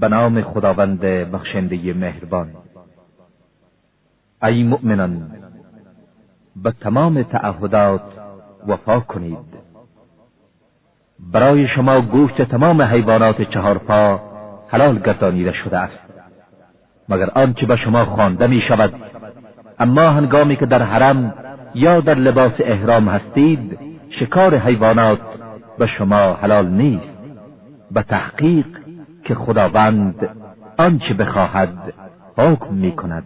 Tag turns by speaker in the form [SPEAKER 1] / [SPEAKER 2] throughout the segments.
[SPEAKER 1] به نام خداوند بخشنده مهربان. ای مؤمنان به تمام تعهدات وفا کنید. برای شما گوشت تمام حیوانات چهارپا حلال گردانیده شده است. مگر آنچه به شما خوانده می شود اما هنگامی که در حرم یا در لباس احرام هستید شکار حیوانات به شما حلال نیست. به تحقیق که خداوند آنچه بخواهد حکم می کند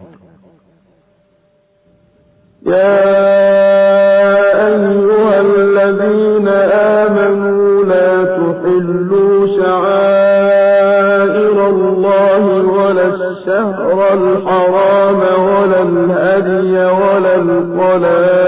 [SPEAKER 2] يا أيها الذين آمنوا لا تحلوا شعائر الله ولا الشهر الحرام ولا الهدي ولا القلائد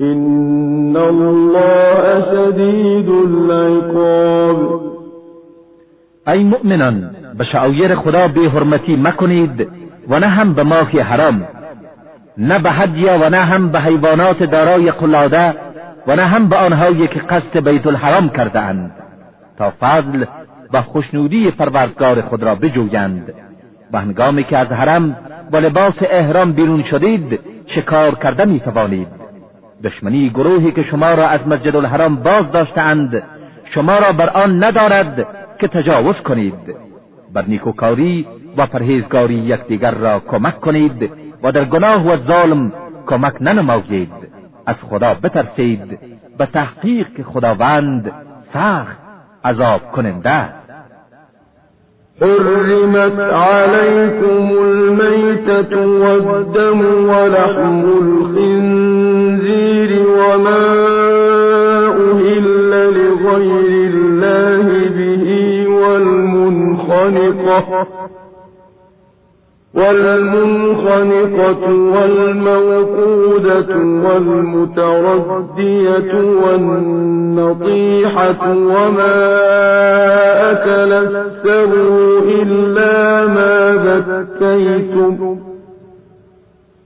[SPEAKER 2] إن الله شدید العقاب
[SPEAKER 1] ای مؤمنان به شعایر خدا بی حرمتی مکنید و نه هم به ماه حرام نه به هدیه و نه هم به حیوانات دارای قلاده و نه هم به آنهایی که قصد بیت الحرام کرده اند تا فضل و خوشنودی پروردگار خود را بجویند. و هنگامی که از حرم با لباس احرام بیرون شدید شکار کرده می توانید دشمنی گروهی که شما را از مسجد الحرام باز داشتهاند شما را بر آن ندارد که تجاوز کنید. بر نیکوکاری و پرهیزگاری یکدیگر را کمک کنید و در گناه و ظلم کمک ننمایید. از خدا بترسید به تحقیق که خداوند سخت عذاب کننده
[SPEAKER 2] حرمت عليكم الميتة والدم ولحم الخنزير والمنخنقة والمنخنقة والموقودة والمتردية والنطيحة وما أكل السبع إلا ما ذكيتم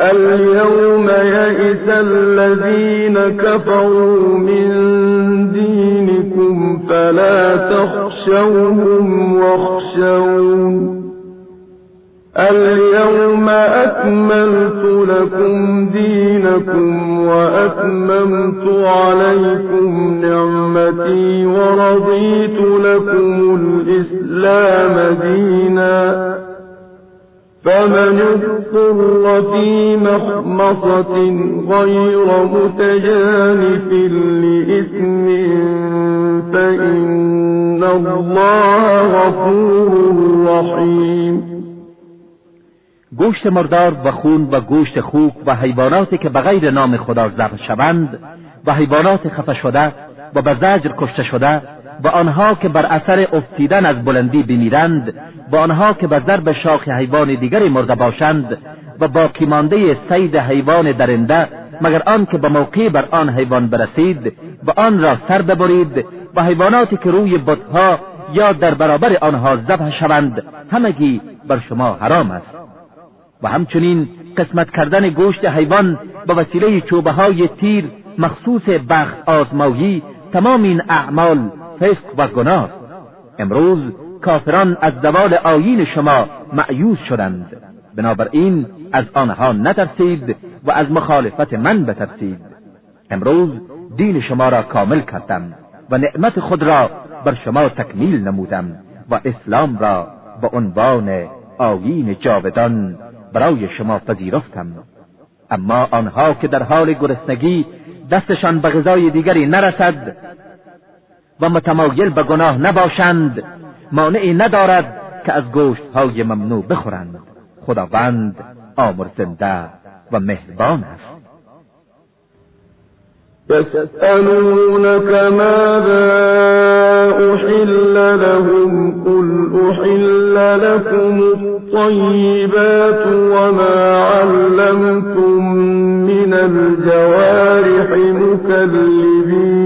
[SPEAKER 2] اليوم يئس الذين كفروا من دينكم فلا تخشوهم واخشون. اليوم أكملت لكم دينكم وأتممت عليكم نعمتي ورضيت لكم الإسلام دينا. فمن اضطر في مخمصة غير متجانف لإثم فإن الله غفور رحيم.
[SPEAKER 1] گوشت مردار و خون و گوشت خوک و حیواناتی که به غیر نام خدا ذبح شوند و حیوانات خفه شده و به زجر کشته شده و آنها که بر اثر افتیدن از بلندی بمیرند و آنها که به ضرب شاخ حیوان دیگری مرده باشند و باقی مانده سید حیوان درنده مگر آن که به موقع بر آن حیوان برسید و آن را سر ببرید و حیواناتی که روی بتها یا در برابر آنها ذبح شوند همگی بر شما حرام است. و همچنین قسمت کردن گوشت حیوان به وسیله چوبه های تیر مخصوص بخت آزمایی تمام این اعمال فسق و گناه. امروز کافران از زوال آیین شما معیوز شدند. بنابراین از آنها نترسید و از مخالفت من بترسید. امروز دین شما را کامل کردم و نعمت خود را بر شما تکمیل نمودم و اسلام را به عنوان آیین جاودان برای شما پذیرفتم. اما آنها که در حال گرسنگی دستشان به غذای دیگری نرسد و متمایل به گناه نباشند مانعی ندارد که از گوشت های ممنوع بخورند. خداوند آمرزنده و مهربان است.
[SPEAKER 2] يسألونك ماذا أحل لهم؟ قل أحل لكم الطيبات وما علمتم من الجوارح مكلبين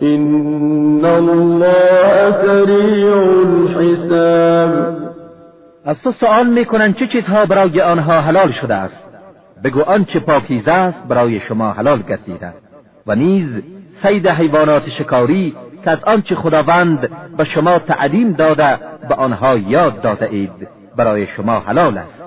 [SPEAKER 2] این الله سریع الحساب
[SPEAKER 1] از تو سؤال می‌کنند چه چیزها برای آنها حلال شده است. بگو آنچه پاکیزه است برای شما حلال گردیده. و نیز سید حیوانات شکاری که از آنچه خداوند به شما تعلیم داده به آنها یاد داده اید برای شما حلال است.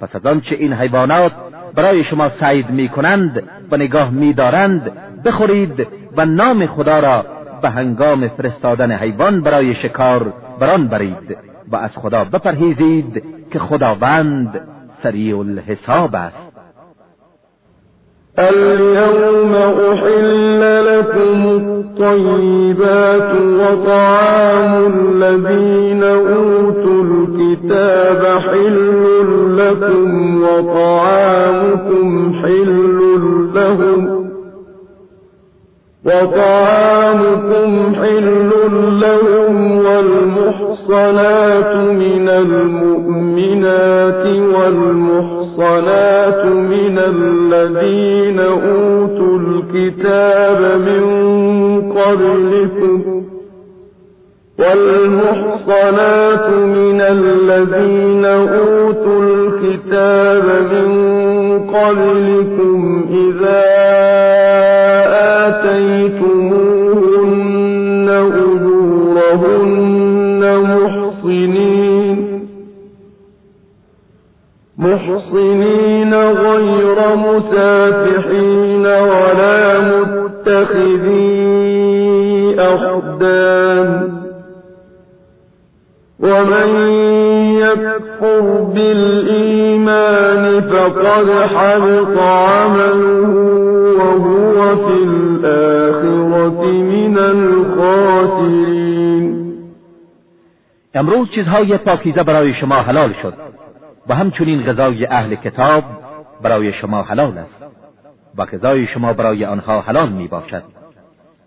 [SPEAKER 1] پس از آنچه این حیوانات برای شما سعید می کنند و نگاه می دارند بخورید و نام خدا را به هنگام فرستادن حیوان برای شکار بران برید و از خدا بپرهیزید که خداوند سریع الحساب است.
[SPEAKER 2] اليوم احل لكم الطيبات وطعام الذين اوتوا الكتاب حل لكم وطعامكم حل لهم وطعامكم حل لهم والمحصنات من المؤمنات والمحصنات من الذين أوتوا الكتاب من قبلكم والمحصنات من الذين أوتوا الكتاب من قبلكم إذا آتيتموهن أجورهن محصنين. محصنين غير مسافحين ولا متخذي أخدان. ومن يكفر بالإيمان فقد حبط عمله. وهو في من الخاسرین
[SPEAKER 1] امروز چیزهای پاکیزه برای شما حلال شد و همچنین غذای اهل کتاب برای شما حلال است و غذای شما برای آنها حلال می باشد.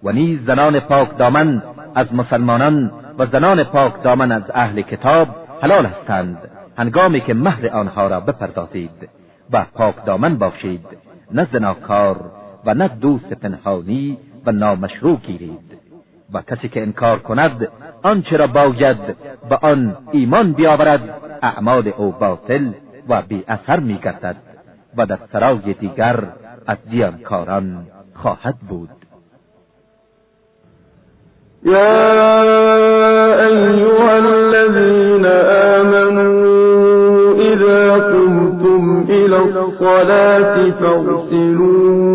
[SPEAKER 1] و نیز زنان پاک دامن از مسلمانان و زنان پاک دامن از اهل کتاب حلال هستند. هنگامی که مهر آنها را بپردازید و پاک دامن باشید نه زناکار و نه دوست پنهانی و نامشروع گیرید و کسی که انکار کند آنچه را باید به آن ایمان بیاورد اعمال او باطل و بی اثر می گردد و در سرای دیگر از دیانکاران خواهد بود.
[SPEAKER 2] یا ایها الذین آمنوا فإذا قمتم إلى الصلاة فاغسلوا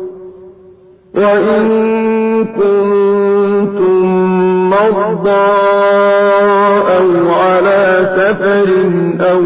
[SPEAKER 2] وإن كنتم مرضى أو على سفر أو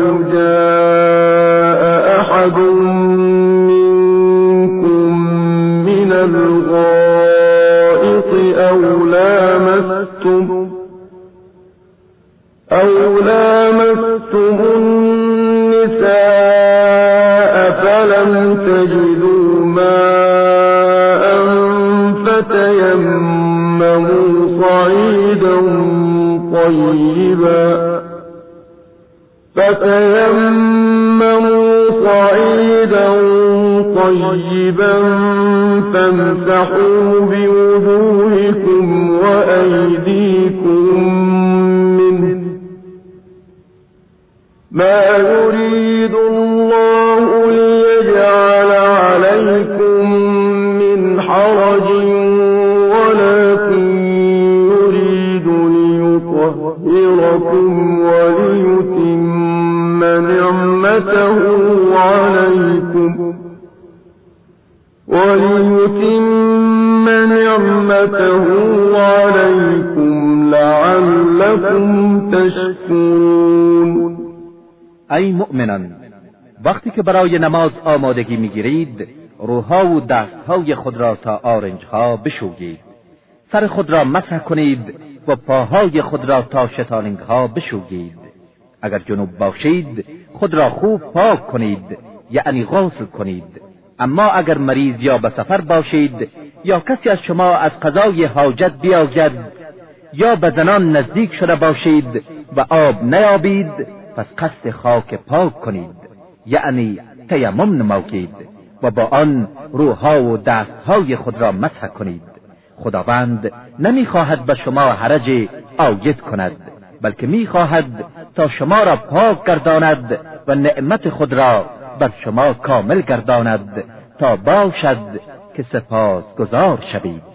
[SPEAKER 1] برای نماز آمادگی می‌گیرید روها و دستهای خود را تا آرنجها بشویید. سر خود را مسح کنید و پاهای خود را تا شتاننگها بشویید. اگر جنوب باشید خود را خوب پاک کنید یعنی غسل کنید. اما اگر مریض یا به سفر باشید یا کسی از شما از قضای حاجت بیاید یا به زنان نزدیک شده باشید و آب نیابید پس قصد خاک پاک کنید. یعنی تیمم نمایید و با آن روها و دستهای خود را مسح کنید. خداوند نمی‌خواهد به شما حرج آید کند بلکه می‌خواهد تا شما را پاک گرداند و نعمت خود را بر شما کامل گرداند تا باشد که سپاس گذار شوید.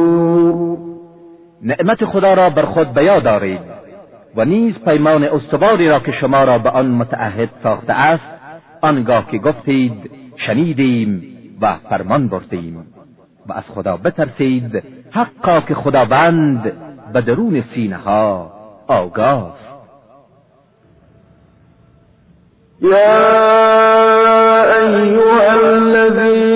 [SPEAKER 1] نعمت خدا را بر خود بیا دارید و نیز پیمان استواری را که شما را به آن متعهد ساخته است آنگاه که گفتید شنیدیم و فرمان بردیم. و از خدا بترسید حقا که خداوند به درون سینه ها آگاه.
[SPEAKER 2] يا أيها الذين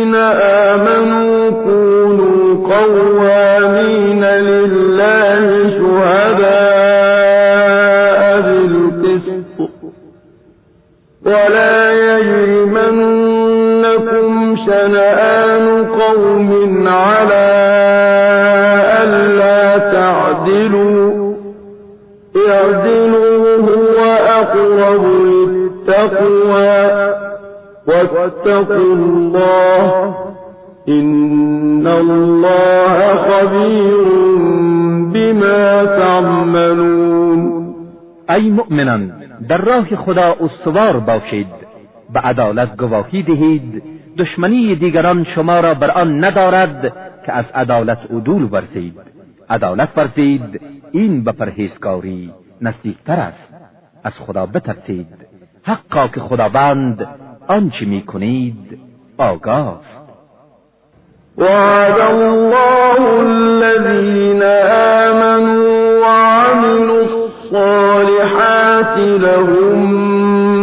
[SPEAKER 2] تعدلوا اعدلوا هو أقرب للتقوى. واتقوا الله إن الله خبير بما تعملون.
[SPEAKER 1] ای مؤمنان در راه خدا استوار باشید. به عدالت گواهی دهید. دشمنی دیگران شما را بر آن ندارد که از عدالت عدول ورزید. عدالت ورزید این به پرهیزکاری نزدیکتر است. از خدا بترسید. حقا که خداوند آنچه می کنید آگاه
[SPEAKER 2] وعد الله الذين آمنوا وعملوا الصالحات لهم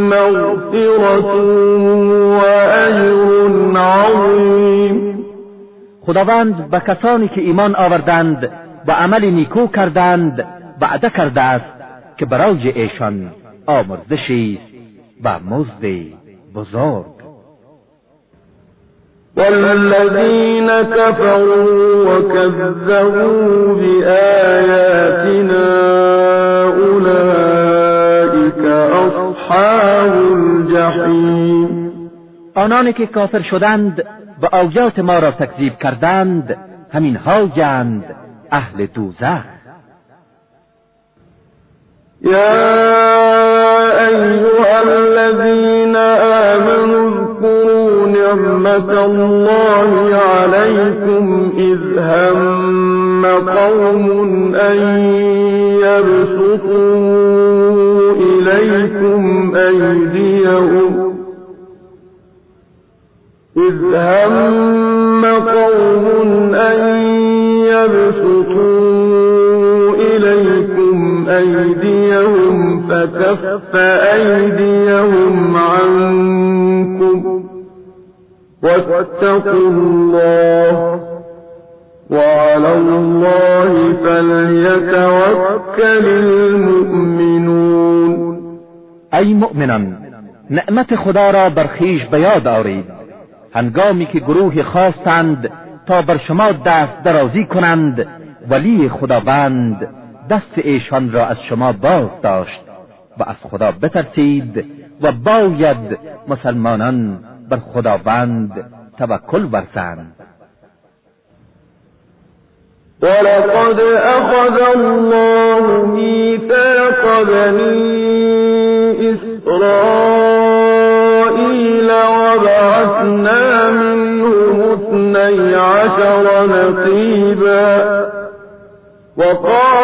[SPEAKER 2] مغفرة وأجر عظيم
[SPEAKER 1] خداوند به کسانی که ایمان آوردند و عمل نیکو کردند وعده کرده است که برای ایشان آمرزشی و مزد بزرگ.
[SPEAKER 2] والذين كفروا وكذبوا بآياتنا أولئك أصحاب الجحیم.
[SPEAKER 1] آنانی که کافر شدند و آیات ما را تکذیب کردند همین جند أهل دوزخ
[SPEAKER 2] یا ایها الذین آمنوا اذكروا نعمت الله عليكم إذ هم قوم أن يبسطوا إليكم أيديهم. إذ هم قوم أن يبسطوا أيديهم فكف أيديهم عنكم واتقوا الله وعلى الله فليتوكل المؤمنون.
[SPEAKER 1] ای مؤمنان نعمت خدا را بر خیش آرید هنگامی که گروه خواستند تا بر شما دست درازی کنند ولی خداوند دست ایشان را از شما باز داشت و از خدا بترسید و باید مسلمانان بر خداوند توکل ورزند.
[SPEAKER 2] ولقد أخذ الله ميثاق بني إسرائيل وبعثنا منهم اثني عشر نقيبا وقال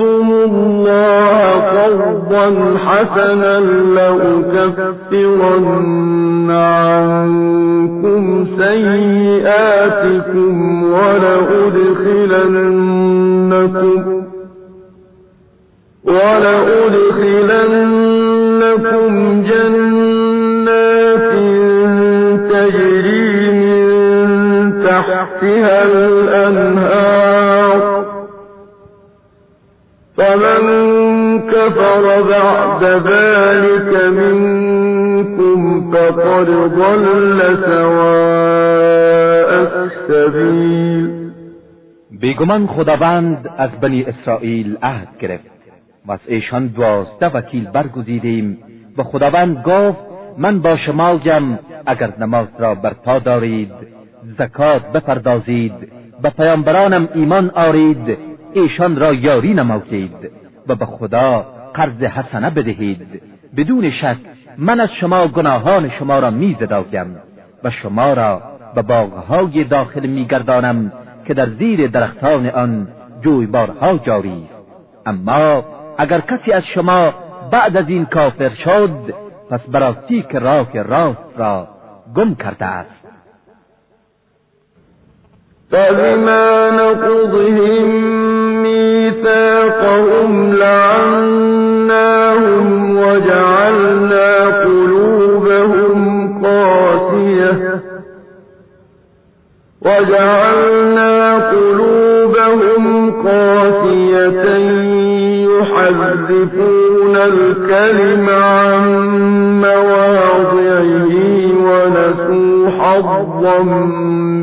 [SPEAKER 2] الله قرضا حسنا لأكفرن عنكم سيئاتكم ولأدخلنكم ولأدخلنكم فمن كفر بعد ذلك منكم فقد ضل سواء السبيل
[SPEAKER 1] بیگمان خداوند از بنی اسرائیل عهد گرفت و از ایشان دوازده وکیل برگزیدیم و خداوند گفت من با شما جم اگر نماز را برپا دارید زکات بپردازید و پیامبرانم ایمان آرید ایشان را یاری نمایید و به خدا قرض حسنه بدهید. بدون شک من از شما گناهان شما را میزدایم و شما را به باغهای داخل میگردانم که در زیر درختان آن جویبارها جاری. اما اگر کسی از شما بعد از این کافر شد پس براستی که راه راست را گم کرده است.
[SPEAKER 2] نقضهم ميثاقهم لعناهم وجعلنا قلوبهم قاسية. وجعلنا قلوبهم قاسية يحذفون الكلم عن مواضعه ونسوا حظا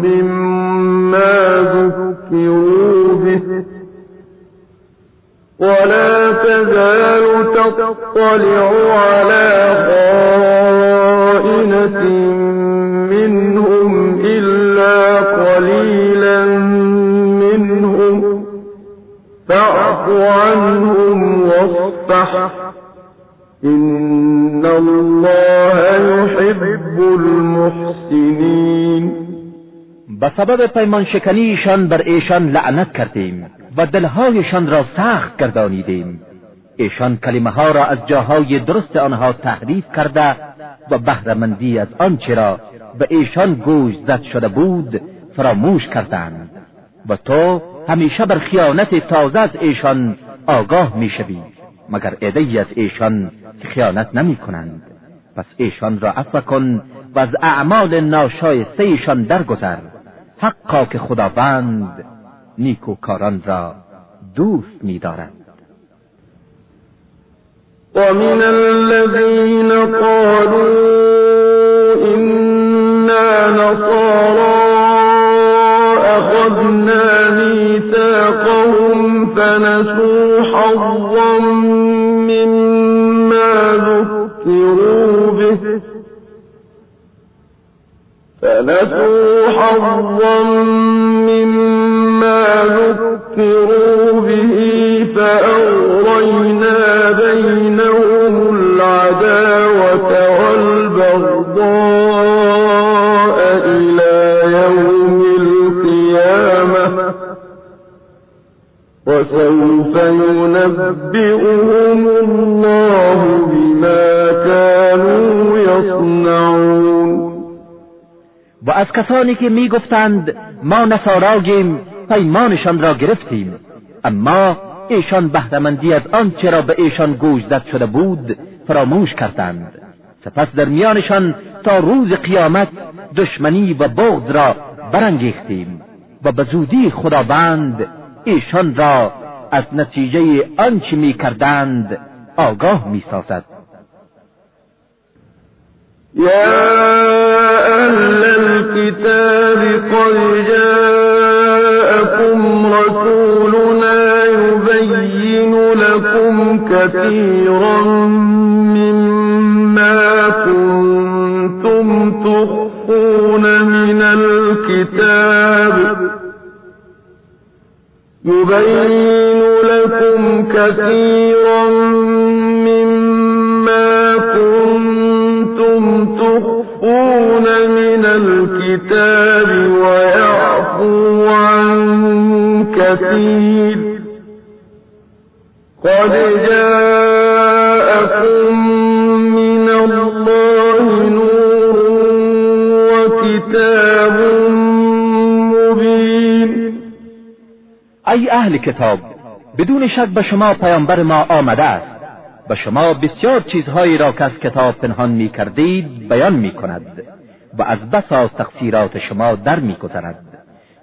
[SPEAKER 2] مما ذكروا. ولا تزال تطلع على خائنة منهم إلا قليلا منهم. فاعف عنهم واصفح. إن الله يحب المحسنين.
[SPEAKER 1] به سبب پیمان شکنی ایشان بر ایشان لعنت کردیم. و دلهایشان را سخت گردانیدیم. ایشان کلمه ها را از جاهای درست آنها تحریف کرده و بهرهمندی از آنچه را به ایشان گوش زد شده بود فراموش کردند. و تو همیشه بر خیانت تازه از ایشان آگاه می‌شوی مگر عدهای از ایشان خیانت نمی کنند پس ایشان را عفو کن و از اعمال ناشایسته ایشان درگذر. حقا که خداوند نیکوکاران را دوست می‌دارد
[SPEAKER 2] ومن الذين قالوا إنا نصارى أخذنا ميثاقهم فنسوا حظا مما ذكروا به فنسوا حظا ذكروا به فأغرينا بينهم العداوة والبغضاء إلى يوم القيامة وسوف ينبئهم الله بما كانوا يصنعون
[SPEAKER 1] و از کسانی که ما نصاراییم پیمانشان را گرفتیم. اما ایشان بهرهمندی از آنچه را به ایشان گوش داد شده بود فراموش کردند. سپس در میانشان تا روز قیامت دشمنی و بغض را برانگیختیم و به زودی خداوند ایشان را از نتیجه آنچه می کردند آگاه می سازد.
[SPEAKER 2] يا أهل الكتاب قد كثيرا مما كنتم تخفون من الكتاب. يبين لكم كثيرا مما كنتم تخفون من الكتاب ويعفو عن كثير. من الله نور
[SPEAKER 1] ای اهل کتاب بدون شک به شما پیامبر ما آمده است و شما بسیار چیزهایی را که از کتاب پنهان می کردید بیان می کند و از بسا تقصیرات شما در می گذرد.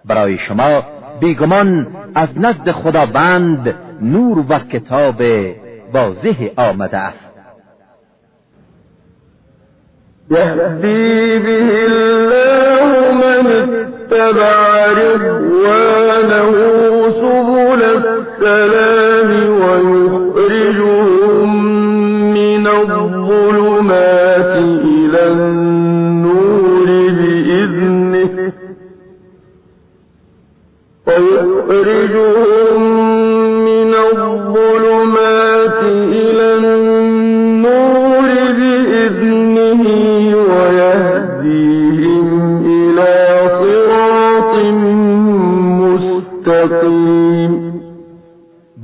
[SPEAKER 1] برای شما بیگمان از نزد خداوند نور و کتاب واضح آمده است.
[SPEAKER 2] يهدي به الله من اتبع رضوانه سبل السلام.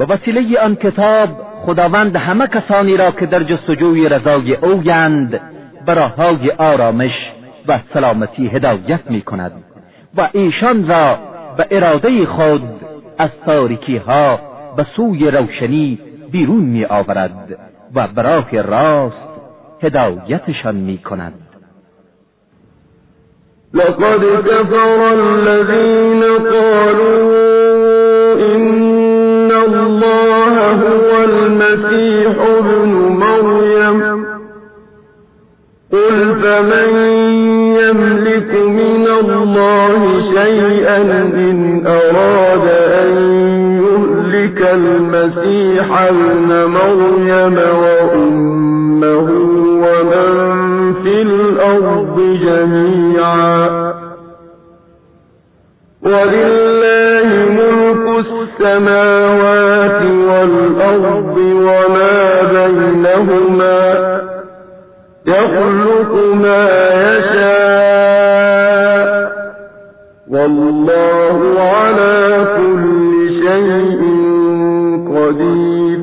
[SPEAKER 1] وسیله آن کتاب خداوند همه کسانی را که در جستجوی رضای اویند به راههای آرامش و سلامتی هدایت می کند و ایشان را به اراده خود از تاریکی ها به سوی روشنی بیرون می آورد و به راه راست هدایتشان می کند
[SPEAKER 2] لقد كفر الذين قالوا إن الله هو المسيح ابن مريم. قل فمن بينهما يخلق ما يشاء والله على كل شيء قدیر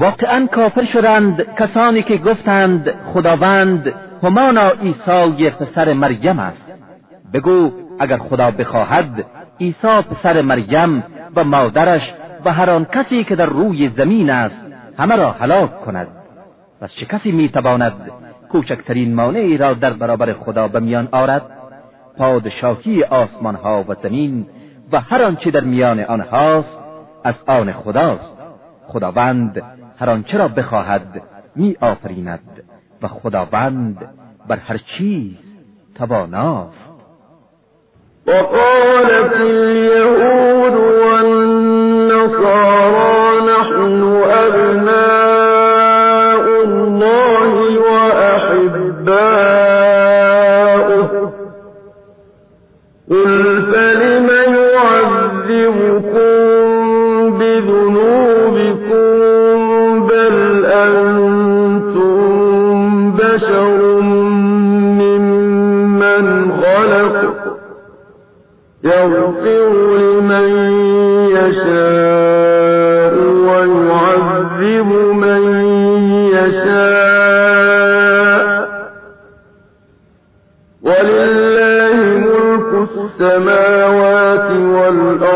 [SPEAKER 1] واقعا کافر شدند کسانی که گفتند خداوند همانا عیسی پسر مریم است. بگو اگر خدا بخواهد عیسی پسر مریم و مادرش و هر آن کسی که در روی زمین است همه را هلاک کند. پس چه کسی می‌تواند کوچکترین مانعی را در برابر خدا به میان آرد؟ پادشاهی آسمان ها و زمین و هر آنچه در میان آنهاست از آن خداست. خداوند هر آنچه را بخواهد می آفریند و خداوند بر هر چیز تواناست.
[SPEAKER 2] وقالت اليهود والنصارى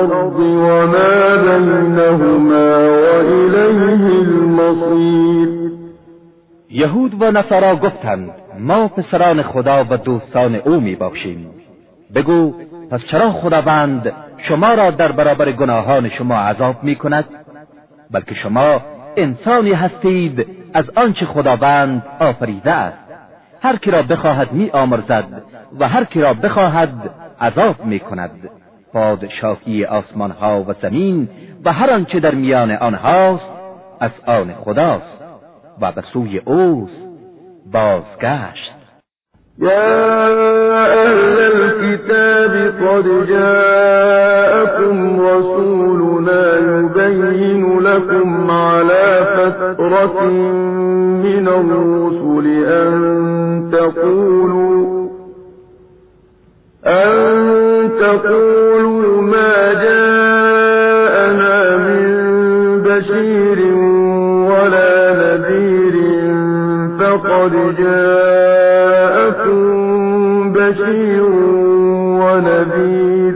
[SPEAKER 2] والأرض وما بينهما وإليه المصير.
[SPEAKER 1] یهود و نصارا گفتند ما پسران خدا و دوستان او می باشیم بگو پس چرا خداوند شما را در برابر گناهان شما عذاب می کند بلکه شما انسانی هستید از آنچه خداوند آفریده است. هر کی را بخواهد می آمرزد و هر کی را بخواهد عذاب می کند پادشاهی آسمان ها و زمین و هر آنچه در میان آنهاست از آن خداست و به سوی اوست بازگشت.
[SPEAKER 2] يا أهل الكتاب قد جاءكم رسولنا يبين لكم على فترة من الرسل أن تقولوا أن تقولوا فقد جاءكم بشير ونذير.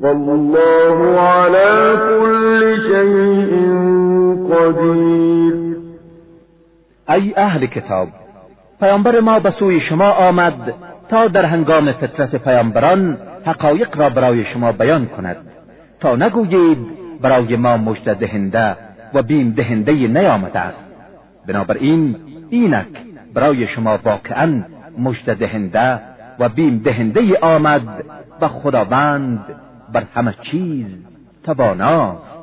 [SPEAKER 2] والله على كل شيء قدير.
[SPEAKER 1] ای اهل کتاب پیامبر ما به سوی شما آمد تا در هنگام فطرت پیامبران حقایق را برای شما بیان کند. تا نگویید برای ما مژده دهنده و بیم دهنده نیامده است. بنابراین اینک برای شما واقعا مژده دهنده و بیم دهنده آمد و خداوند بر همه چیز تواناست.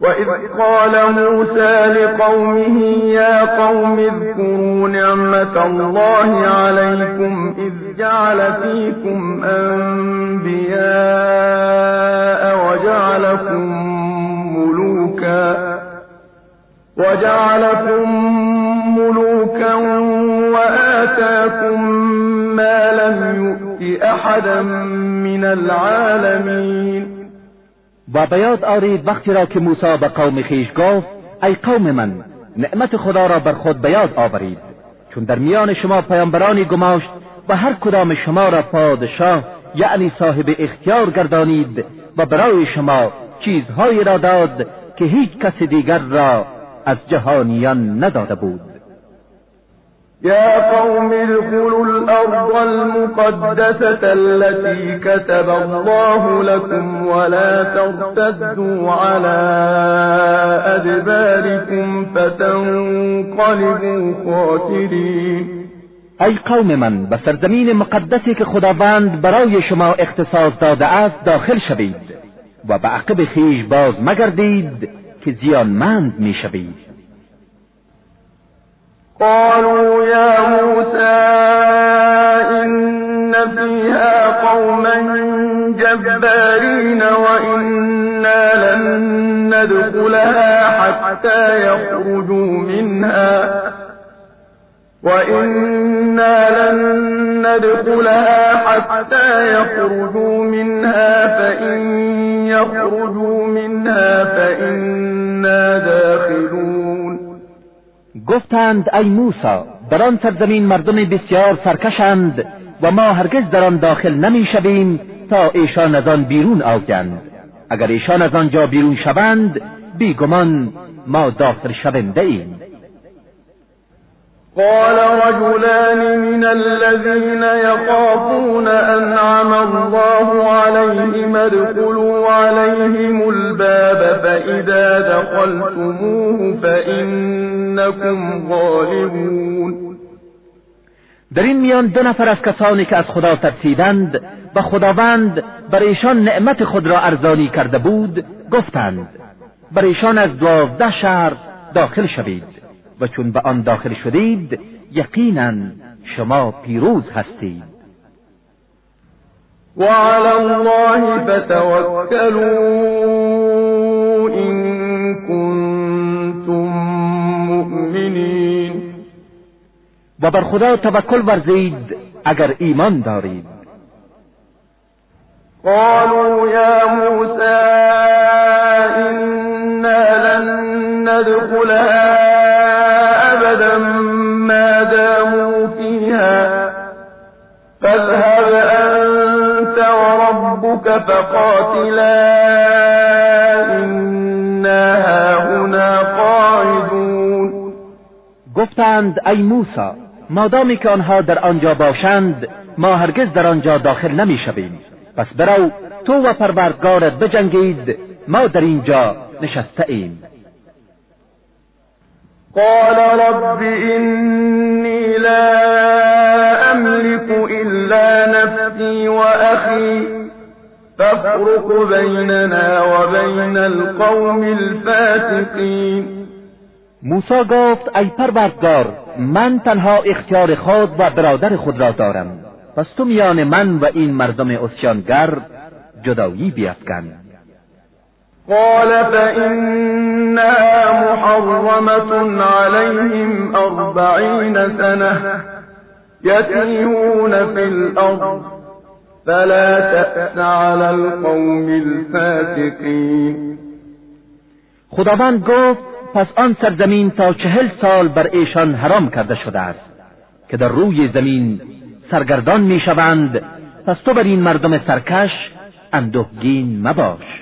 [SPEAKER 2] وإذ قال موسى لقومه يا قوم اذكروا نعمة الله عليكم إذ جعل فيكم أنبياء وجعلكم ملوكا وجعلكم ملوكا وآتاكم ما لم يؤت أحدا من العالمين.
[SPEAKER 1] و به یاد آرید وقتی را که موسی به قوم خیش گفت ای قوم من نعمت خدا را بر خود به یاد آورید. چون در میان شما پیامبرانی گماشت و هر کدام شما را پادشاه یعنی صاحب اختیار گردانید و برای شما چیزهایی را داد که هیچ کس دیگر را از جهانیان نداده بود.
[SPEAKER 2] يا قوم ادخلوا الأرض المقدسة التي كتب الله لكم ولا ترتدوا على أدباركم فتنقلبوا خاسرين.
[SPEAKER 1] ای قوم من به سرزمین مقدسی که خداوند برای شما اختصاص داده است داخل شوید و به عقب خیش باز مگردید. که زیانمند میشوید
[SPEAKER 2] قالوا يا موسى إن فيها قوما جبارين وإنا لن ندخلها حتى يخرجوا منها وإنا لن ندخلها حتى يخرجوا منها فإن يخرجوا منها فإنا
[SPEAKER 1] گفتند ای موسی در آن سرزمین مردم بسیار سرکشند و ما هرگز در آن داخل نمی‌شویم تا ایشان از آن بیرون آگند اگر ایشان از آنجا بیرون شوند بیگمان ما داخل شونده ایم.
[SPEAKER 2] قال رجلان من الذين يخافون أنعم الله عليهم ادخلوا عليهم الباب فإذا دخلتموه فإنكم غالبون
[SPEAKER 1] در این میان دو نفر از کسانی که از خدا ترسیدند و خداوند بر ایشان نعمت خود را ارزانی کرده بود گفتند بر ایشان از دوازده شهر داخل شوید. و چون به آن داخل شدید یقینا شما پیروز هستید.
[SPEAKER 2] وعلى الله فتوكلوا إن كنتم مؤمنين
[SPEAKER 1] و بر خدا توکل ورزید اگر ایمان دارید.
[SPEAKER 2] قالوا يا موسى إنا لن ندخلها وربك فقاتلا إنا هاهنا قاعدون.
[SPEAKER 1] گفتند ای موسی مادامی که آنها در آنجا باشند ما هرگز در آنجا داخل نمی‌شویم. پس برو تو و پروردگارت بجنگید ما در اینجا نشسته ایم.
[SPEAKER 2] قال رب إني لا أملك إلا نفسي وأخي. فافرق بيننا وبين القوم الفاسقين.
[SPEAKER 1] موسی گفت ای پروردگار من تنها اختیار خود و برادر خود را دارم. پس تو میان من و این مردم اسیانگر جدایی بیفکن.
[SPEAKER 2] قال فإنها محرمة عليهم أربعين سنة يتيهون في الأرض. فلا تأس على القوم الفاسقين.
[SPEAKER 1] خداوند گفت پس آن سرزمین تا چهل سال بر ایشان حرام کرده شده است که در روی زمین سرگردان می‌شوند. پس تو بر این مردم سرکش اندوهگین مباش.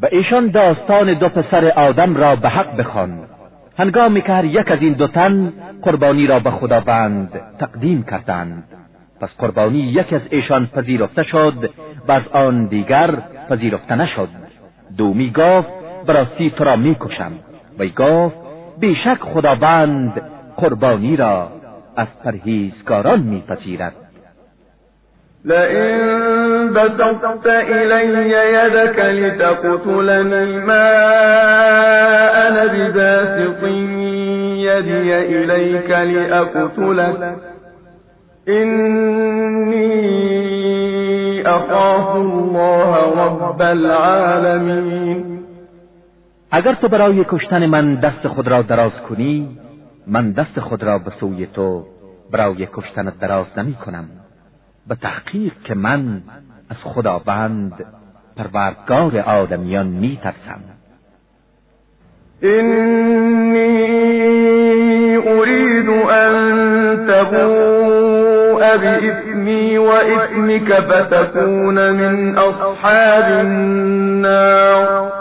[SPEAKER 1] به ایشان داستان دو پسر آدم را به حق بخوان. هنگامی که هر یک از این دو تن قربانی را به خداوند تقدیم کردند. پس قربانی یک از ایشان پذیرفته شد و از آن دیگر پذیرفته نشد. دومی گفت براستی تو را می‌کشم. و گفت بیشک خداوند قربانی را از پرهیزکاران میپذیرد.
[SPEAKER 2] لئن بسطت إلي يدك لتقتلني ما أنا بباسط يدي إليك لأقتلك. إني أخاف الله رب العالمين.
[SPEAKER 1] اگر تو برای کشتن من دست خود را دراز کنی من دست خود را به سوی تو برای کشتنت دراز نمی کنم. به تحقیق که من از خداوند پروردگار آدمیان می ترسم
[SPEAKER 2] إني أريد أن تبوء بإثمي وإثمك فتكون من أصحاب النار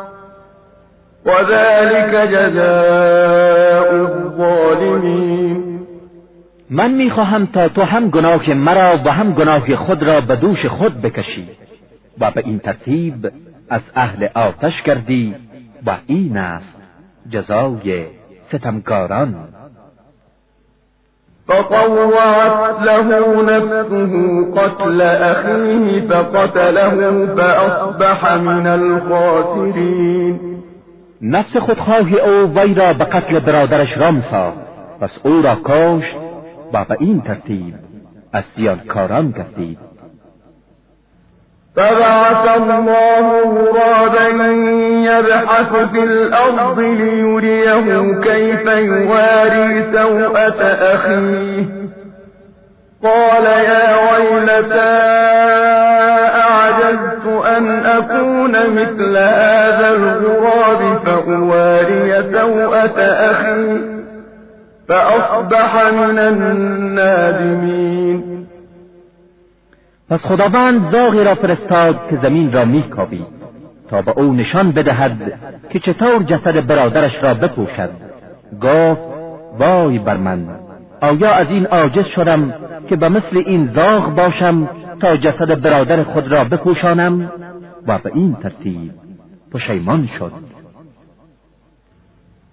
[SPEAKER 2] وذلك جزاء الظالمين
[SPEAKER 1] من می‌خواهم تا تو هم گناه مرا و هم گناه خود را به دوش خود بکشی و به این ترتیب از اهل آتش کردی و این است جزای ستمکاران.
[SPEAKER 2] فطوعت له نفسه قتل أخيه فقتله فأصبح من الخاسرین.
[SPEAKER 1] نفس خودخواه او وی را به قتل برادرش رام ساخت پس او را کشت و به این ترتیب از زیانکاران گردید.
[SPEAKER 2] فبعث الله غرابا يبحث في الأرض ليريه كيف يواري سوءة أخيه. قال يا ويلتى أعجزت أن أكون مثل هذا الغراب فأواري سوءة أخي فأصبح من النادمين.
[SPEAKER 1] پس خداوند زاغی را فرستاد که زمین را میکاوید تا به او نشان بدهد که چطور جسد برادرش را بپوشد. گفت وای بر من آیا از این عاجز شدم که به مثل این زاغ باشم تا جسد برادر خود را بپوشانم؟ و به این ترتیب پشیمان شد.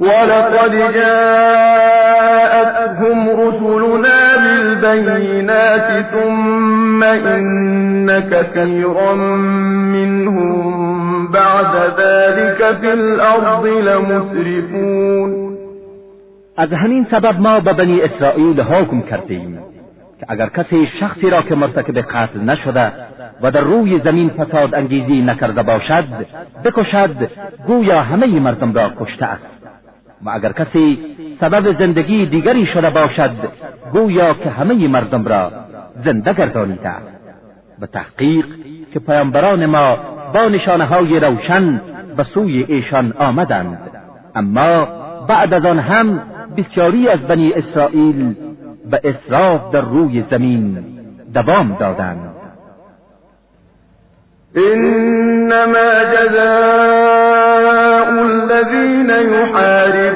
[SPEAKER 2] ولقد جاءتهم رسلنا بالبينات ثم إن كثيرا منهم بعد ذلك في الأرض لمسرفون
[SPEAKER 1] از همین سبب ما به بنی اسرائیل حکم کردیم که اگر کسی شخصی را که مرتکب قتل نشده و در روی زمین فساد انگیزی نکرده باشد بکشد گویا همه مردم را کشته است. و اگر کسی سبب زندگی دیگری شده باشد گویا که همه مردم را زنده گردانیده به تحقیق که پیامبران ما با نشانه های روشن به سوی ایشان آمدند. اما بعد از آن هم بسیاری از بنی اسرائیل به اسراف در روی زمین دوام دادند.
[SPEAKER 2] انما جزاء الذين يحاربون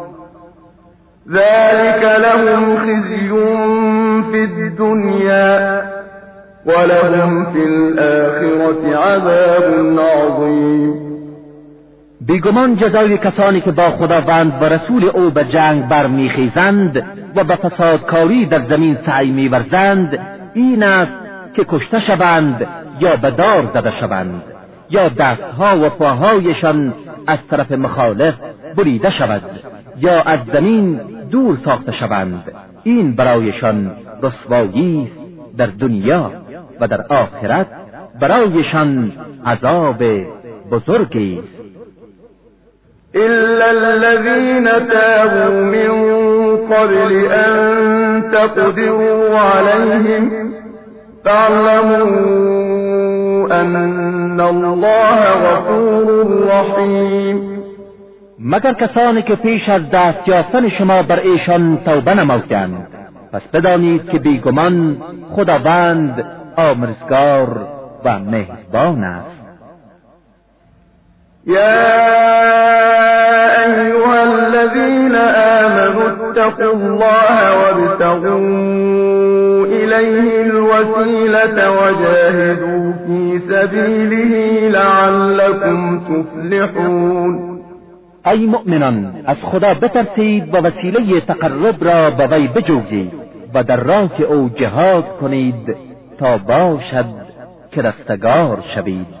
[SPEAKER 2] ذلك لهم خزي في الدنيا ولهم في الآخرة عذاب عظيم.
[SPEAKER 1] بیگمان جزای کسانی که با خداوند و رسول او به جنگ برمیخیزند و به فسادکاری در زمین سعی میورزند این است که کشته شوند یا به دار زده شوند یا دستها و پاهایشان از طرف مخالف بریده شود یا از زمین دور ساخته شوند. این برایشان رسوایی در دنیا و در آخرت برایشان عذاب بزرگی است.
[SPEAKER 2] إلا الذين تابوا من قبل أن تقدروا عليهم فاعلموا أن الله غفور رحیم
[SPEAKER 1] مگر کسانی که پیش از دست یافتن شما بر ایشان توبه نمودند؟ پس بدانید که بیگمان خداوند آمرزگار و مهربان است.
[SPEAKER 2] اتقوا الله وابتغوا إليه الوسيلة وجاهدوا في سبيله لعلكم تفلحون.
[SPEAKER 1] ای مؤمنان از خدا بترسید و وسیله تقرب را به وی بجویید و در راه او جهاد کنید تا باشد که رستگار شوید.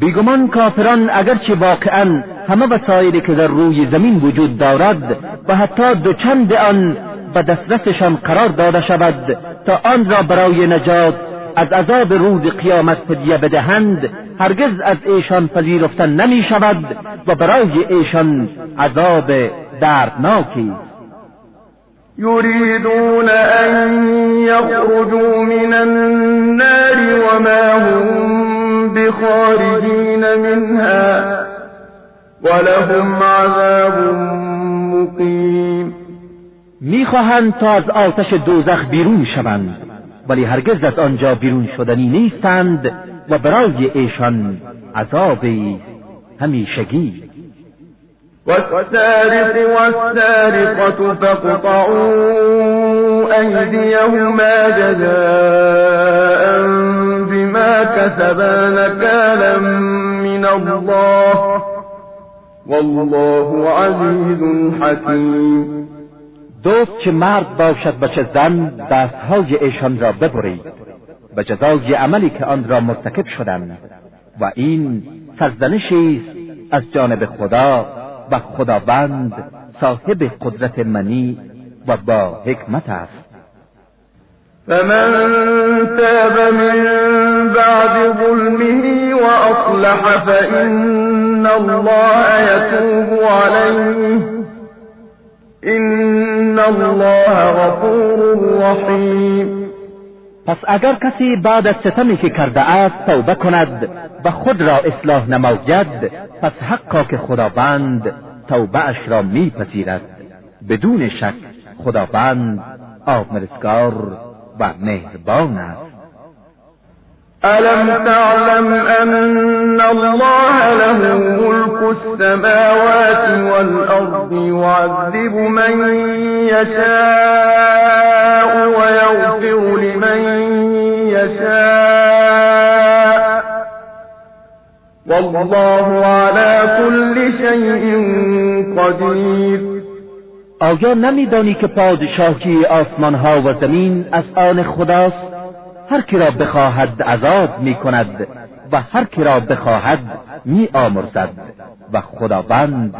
[SPEAKER 1] بیگمان کافران اگرچه واقعا همه وسایلی که در روی زمین وجود دارد و حتی دوچند آن به دسترسشان قرار داده شود تا آن را برای نجات از عذاب روز قیامت فدیه بدهند هرگز از ایشان پذیرفتن نمی شود و برای ایشان عذاب دردناکی.
[SPEAKER 2] يريدون أن يخرجوا من النار وما هم بخارجين منها ولهم عذاب مقیم
[SPEAKER 1] می‌خواهند تا از آتش دوزخ بیرون شوند ولی هرگز از آنجا بیرون شدنی نیستند و برای ایشان عذابی همیشگی.
[SPEAKER 2] والسارق والسارقة فاقطعوا أيديهما جزاء كسبا نكالا من الله والله عزیز حکیم
[SPEAKER 1] دوست چه مرد باشد و چه زن دستهای ایشان را ببرید و جزای عملی که آن را مرتکب شدند. و این سرزنشی است از جانب خدا و خداوند صاحب قدرت منی و با حکمت است.
[SPEAKER 2] فمن تاب من بعد ظلمه وأصلح فإن الله يتوب عليه. إن الله غفور رحیم
[SPEAKER 1] پس اگر کسی بعد از ستمی که کرده است توبه کند و خود را اصلاح نماید پس حقا که خداوند توبه اش را میپذیرد. بدون شک خداوند آمرزگار و مهربان است.
[SPEAKER 2] ألم تعلم أن الله له ملك السماوات والأرض يعذب من يشاء ويغفر لمن يشاء. والله على كل شيء قدير.
[SPEAKER 1] آیا نمیدانی که پادشاهی آسمان ها و زمین از آن خداست؟ هر کی را بخواهد عذاب می کند و هر کی را بخواهد می آمرزد و خداوند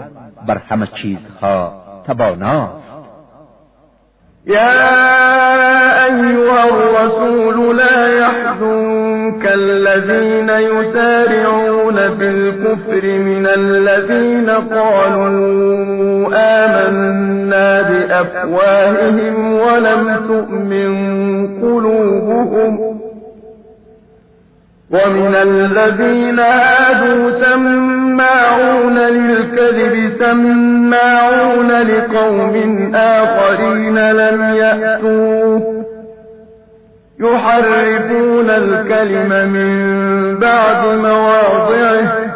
[SPEAKER 1] بر همه چیزها تواناست
[SPEAKER 2] يا أيها الرسول لا يحزنك الذين يسارعون في الكفر من الذين قالوا آمنا بأفواههم ولم تؤمن قلوبهم ومن الذين هادوا سماعون للكذب سماعون لقوم آخرين لم يأتوك يحرفون الكلم من بعد مواضعه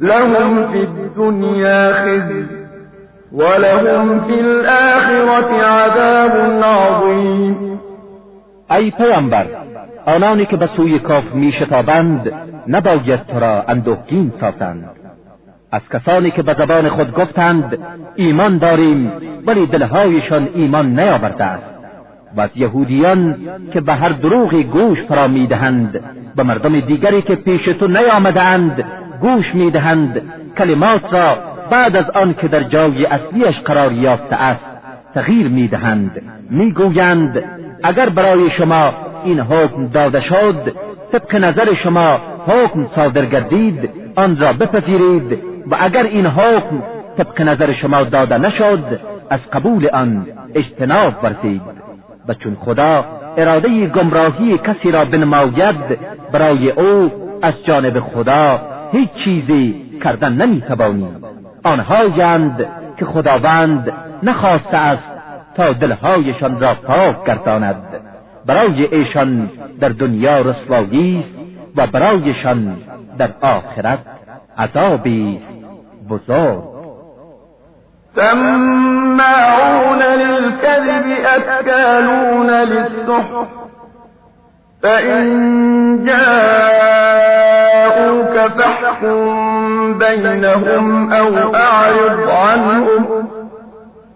[SPEAKER 2] لهم في الدنيا خزي ولهم في الآخرة عذاب عظيم.
[SPEAKER 1] ای پیامبر آنانی که به سوی کاف می شتابند نباید تو را اندوهگین سازند. از کسانی که به زبان خود گفتند ایمان داریم ولی دلهایشان ایمان نیاورده است. و از یهودیان که به هر دروغی گوش فرا می‌دهند و مردم دیگری که پیش تو نیامدهاند گوش می‌دهند. کلمات را بعد از آن که در جای اصلیش قرار یافته است تغییر می‌دهند. می‌گویند اگر برای شما این حکم داده شد طبق نظر شما حکم صادر گردید آن را بپذیرید. و اگر این حکم طبق نظر شما داده نشد از قبول آن اجتناب ورزید. و چون خدا اراده گمراهی کسی را بنماید برای او از جانب خدا هیچ چیزی کردن نمی‌توانی. آنهایند که خداوند نخواسته است تا دلهایشان را پاک گرداند. برای ایشان در دنیا رسوایی است و برایشان در آخرت عذابی بزرگ.
[SPEAKER 2] سماعون للكذب أكالون للسحر. فإن جاءوك فاحكم بينهم أو أعرض عنهم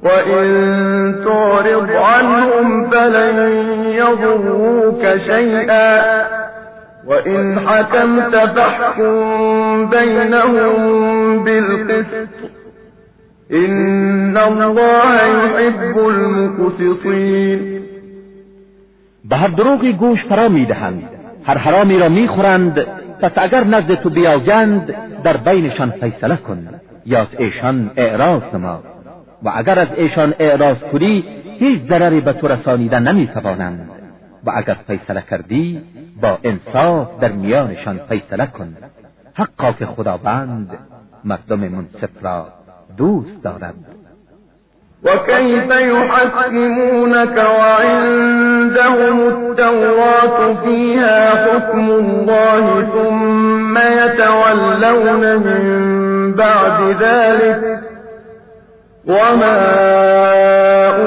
[SPEAKER 2] وإن تعرض عنهم فلن يضروك شيئا. وإن حكمت فاحكم بينهم بالقسط. إن الله يحب المقسطين.
[SPEAKER 1] به هر دروغی گوش فرا میدهند هر حرامی را میخورند پس اگر نزد تو بیایند در بینشان فیصله کن یا از ایشان اعراض نما. و اگر از ایشان اعراض کنی هیچ ضرری به تو رسانیدن نمی‌توانند. و اگر فیصله کردی با انصاف در میانشان فیصله کن. حقا که خداوند مردم منصف را دوست دارد.
[SPEAKER 2] وكيف يحكمونك وعندهم التوراة فيها حكم الله ثم يتولون من بعد ذلك وما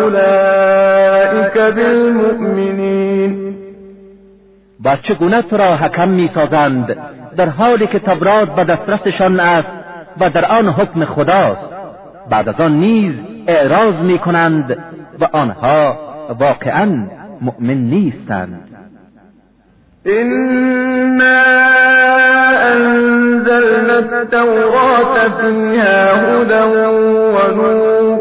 [SPEAKER 2] أولئك بالمؤمنين.
[SPEAKER 1] و چگونه تو را حکم می‌سازند در حالی که تورات به دسترسشان است و در آن حکم خداست. بعد از آن نیز اعراض می کنند و آنها واقعا مؤمن نیستند.
[SPEAKER 2] إنا أنزلنا التوراة فيها هدى ونور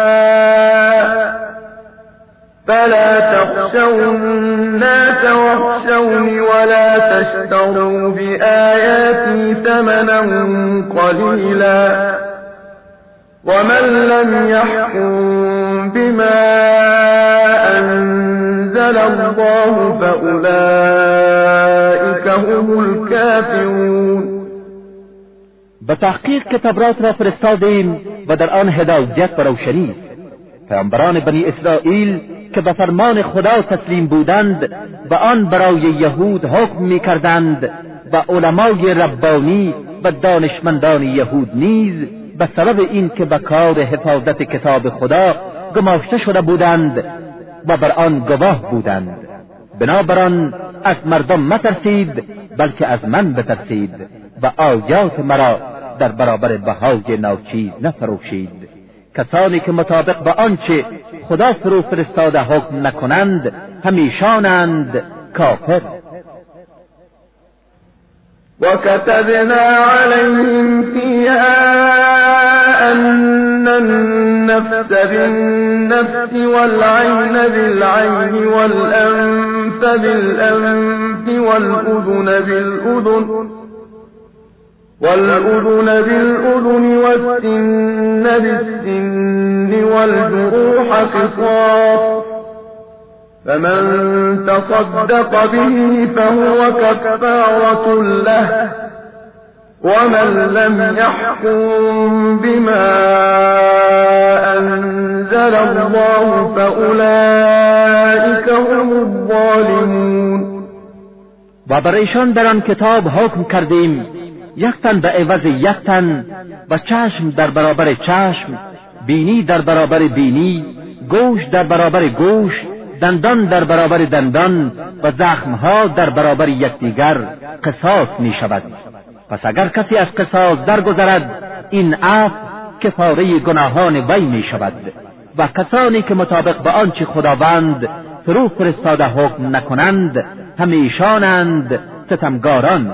[SPEAKER 2] فلا تخشوا الناس واخشوني ولا تشتروا بآياتي ثمنا قليلا. ومن لم يحكم بما أنزل الله فأولئك هم الكافرون.
[SPEAKER 1] تحقیق که تورات را فرستادیم و در آن هدایت و روشنی پیامبران بنی اسرائیل که به فرمان خدا تسلیم بودند و آن برای یهود حکم می کردند و علمای ربانی و دانشمندان یهود نیز به سبب اینکه به کار حفاظت کتاب خدا گماشته شده بودند و بر آن گواه بودند. بنابراین از مردم مترسید بلکه از من بترسید و آیات مرا در برابر بهای ناچیز نفروشید. کسانی که مطابق به آنچه خدا فرو فرستاده حکم نکنند همیشانند کافر.
[SPEAKER 2] وكتبنا عليهم فيها أن النفس بالنفس والعين بالعين والأنف بالأنف والأذن بالأذن والأذن بالأذن والسن بالسن والجروح قصاص. فمن تصدق به فهو كفارة له. ومن لم يحكم بما أنزل الله فأولئك هم الظالمون.
[SPEAKER 1] و برایشان در آن کتاب حکم کردیم. یک تن به عوض یک تن و چشم در برابر چشم بینی در برابر بینی گوش در برابر گوش دندان در برابر دندان و زخمها در برابر یکدیگر قصاص می شود پس اگر کسی از قصاص درگذرد این عفو کفاره گناهان وی می شود و کسانی که مطابق به آنچه خداوند فرو فرستاده حکم نکنند همیشانند ستمگاران.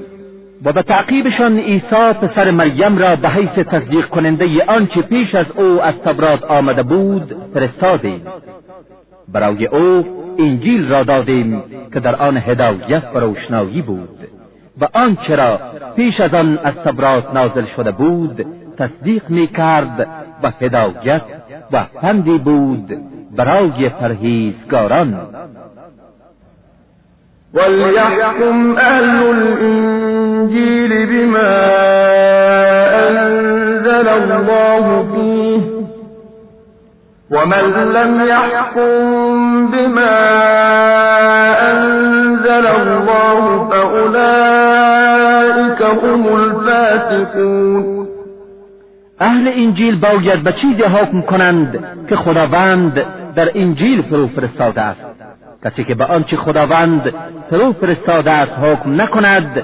[SPEAKER 1] و به تعقیبشان عیسی پسر مریم را به حیث تصدیق کننده آنچه پیش از او از تورات آمده بود فرستادیم. برای او انجیل را دادیم که در آن هدایت و روشنایی بود و آنچه را پیش از آن از تورات نازل شده بود تصدیق می کرد و هدایت و پندی بود برای پرهیزگاران.
[SPEAKER 2] أهل الإنجيل بما أنزل الله فيه ومن لم يحكم بما أنزل الله فأولئك هم الفاسقون.
[SPEAKER 1] اهل انجیل باید به چیزی حکم کنند که خداوند در انجیل فرو فرستاده است. کسی که به آنچه خداوند فرو فرستاده است حکم نکند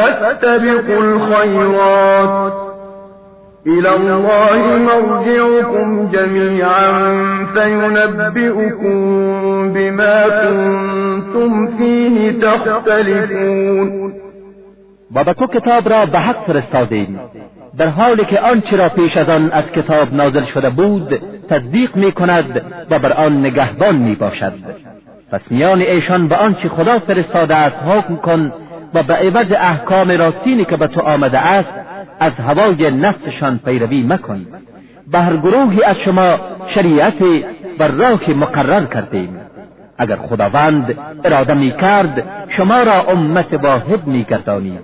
[SPEAKER 2] فاستبقوا الخيرات. إلى الله مرجعكم جميعا فينبئكم بما كنتم فيه تختلفون.
[SPEAKER 1] و به تو کتاب را به حق فرستادیم. در حالی که آنچه را پیش از آن از کتاب نازل شده بود تصدیق می کند و بر آن نگهبان می باشد. پس میان ایشان به آنچه خدا فرستاده است حکم کن و به عوض احکام راستینی که به تو آمده است از هوای نفسشان پیروی مکن. به هر گروهی از شما شریعت بر راه مقرر کردیم. اگر خداوند اراده می کرد شما را امت واحد می گردانید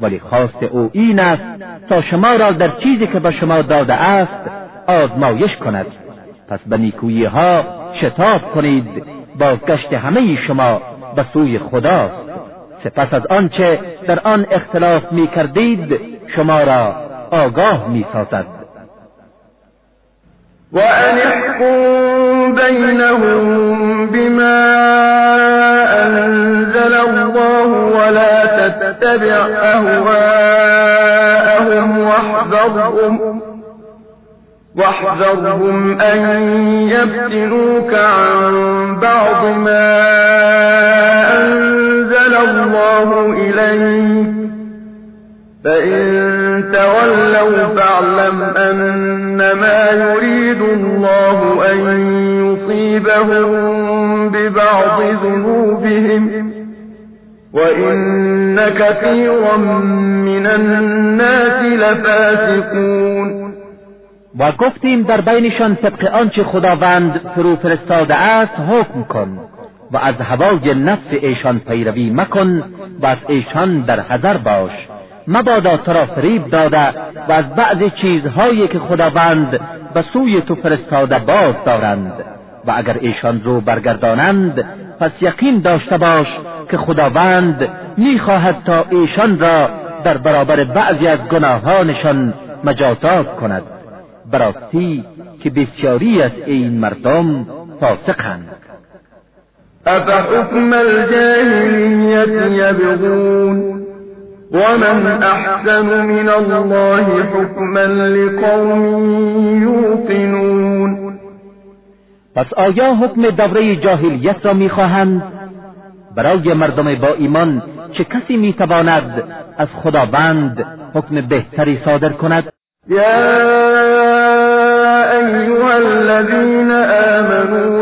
[SPEAKER 1] ولی خواست او این است تا شما را در چیزی که به شما داده است آزمایش کند. پس به نیکویی ها شتاب کنید بازگشت همه شما به سوی خداست سپس از آنچه در آن اختلاف می کردید شما را آگاه می سازد
[SPEAKER 2] و ان بینهم بما انزل الله ولا تتبع اهواءهم واحذرهم واحذرهم ان يفتنوك عن بعض ما الله إليك. فإن تولوا فاعلم أنما يريد الله أن يصيبهم ببعض ذنوبهم. وإن كثيرا من الناس لفاسقون.
[SPEAKER 1] و گفتیم در بینشان طبق آنچه خداوند فرو فرستاده است حکم کن. و از هوای نفس ایشان پیروی مکن و از ایشان در حذر باش. مبادا تو را فریب داده و از بعضی چیزهایی که خداوند به سوی تو فرستاده باز دارند. و اگر ایشان رو برگردانند پس یقین داشته باش که خداوند می‌خواهد تا ایشان را در برابر بعضی از گناهانشان مجازات کند. براستی که بسیاری از این مردم فاسقند.
[SPEAKER 2] افحکم الجاهلیت یبغون ومن احسن من الله حکما لقوم یوقنون
[SPEAKER 1] پس آیا حکم دوره جاهلیت را می‌خواهند؟ برای مردم با ایمان چه کسی می‌تواند از خداوند حکم بهتری صادر کند؟
[SPEAKER 2] یا ایها الذین آمنوا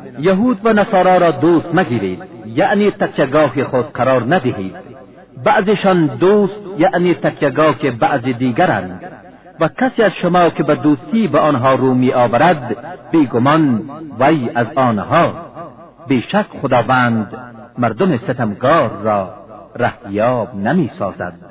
[SPEAKER 1] یهود و نصارا را دوست مگیرید یعنی تکیگاه خود قرار ندهید. بعضشان دوست یعنی تکیگاه بعض دیگرند. و کسی از شما که به دوستی به آنها رو می آورد بیگمان وی از آنها. بیشک خداوند مردم ستمگار را رهیاب نمی سازد.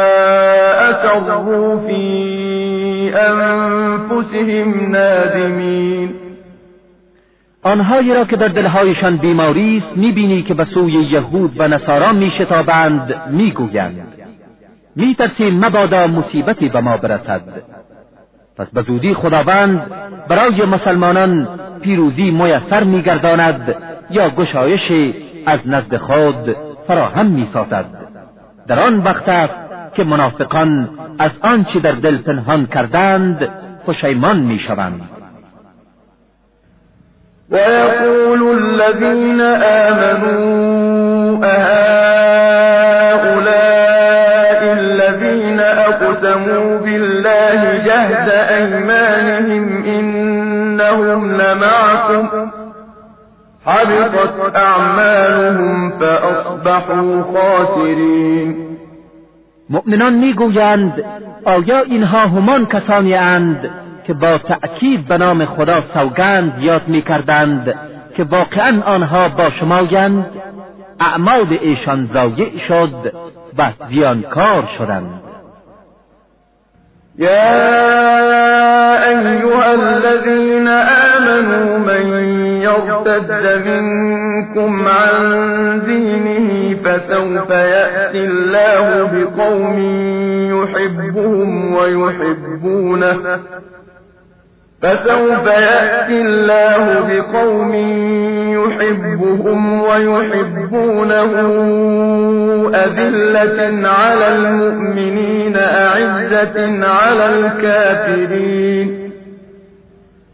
[SPEAKER 2] أنفسهم نادمين.
[SPEAKER 1] آنهایی را که در دلهایشان بیماری است می‌بینی که به سوی یهود و نصارا میشتابند می‌گویند. میترسیم مبادا مصیبتی به ما برسد. پس به زودی خداوند برای مسلمانان پیروزی میسر میگرداند یا گشایش از نزد خود فراهم می‌سازد. در آن وقت است که منافقان از آنچه در دل پنهان کردند پشیمان میشوند.
[SPEAKER 2] ويقول الذين آمنوا أهؤلاء الذين أقسموا بالله جهد أيمانهم إنهم لمعكم. حبطت أعمالهم فأصبحوا خاسرين.
[SPEAKER 1] مؤمنان میگویند آیا اینها همان کسانی اند که با تأکید به نام خدا سوگند یاد می‌کردند که واقعا آنها با شمایند اعمال ایشان ضایع شد و زیانکار شدند.
[SPEAKER 2] يا أيها الذين آمنوا من يرتد منكم عن دينه فسوف يأتي الله بقوم يحبهم ويحبونه. فسوف يأتي الله بقوم يحبهم ويحبونه. أذلة على المؤمنين أعزة على الكافرين.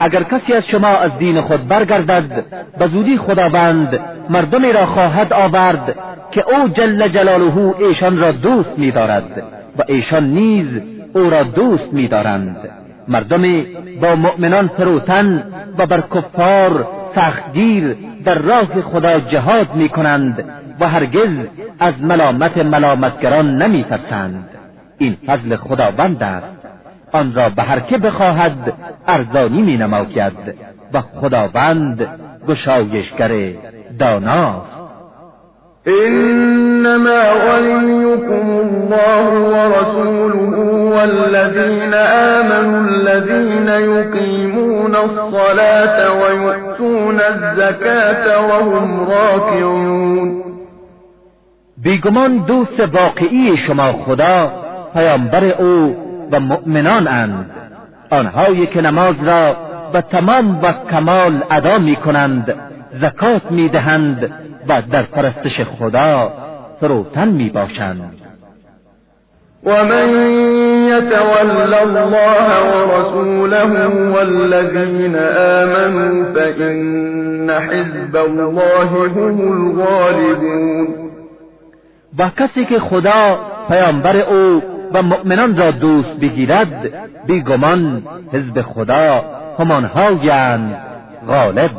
[SPEAKER 1] اگر کسی از شما از دین خود برگردد به زودی خداوند مردمی را خواهد آورد که او جل جلاله ایشان را دوست می‌دارد و ایشان نیز او را دوست می‌دارند مردمی با مؤمنان فروتن و بر کفار سختگیر در راه خدا جهاد می کنند و هرگز از ملامت ملامتگران نمی ترسند. این فضل خداوند است آن را به هر که بخواهد ارزانی می نماید و خداوند گشایشگر دانا.
[SPEAKER 2] اینما وليكم الله ورسوله والذين آمنوا الذين يقيمون الصلاة ويؤتون الزكاة وهم راكعون
[SPEAKER 1] بیگمان دوست واقعی شما خدا پیامبر او و مؤمنان اند. آنهایی که نماز را به تمام و کمال ادا می کنند زکات می دهند و در پرستش خدا فروتن می باشند
[SPEAKER 2] ومن يتول الله ورسوله والذين آمنوا فإن حزب الله هم الغالبون.
[SPEAKER 1] و کسی که خدا پیامبر او و مؤمنان را دوست بگیرد بیگمان حزب خدا همانهایند غالب.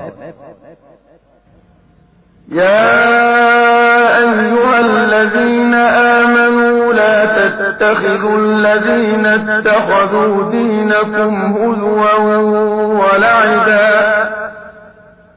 [SPEAKER 2] یا ایها الذین آمنوا لا تتخذوا الذين اتخذوا دينكم هزوا ولعبا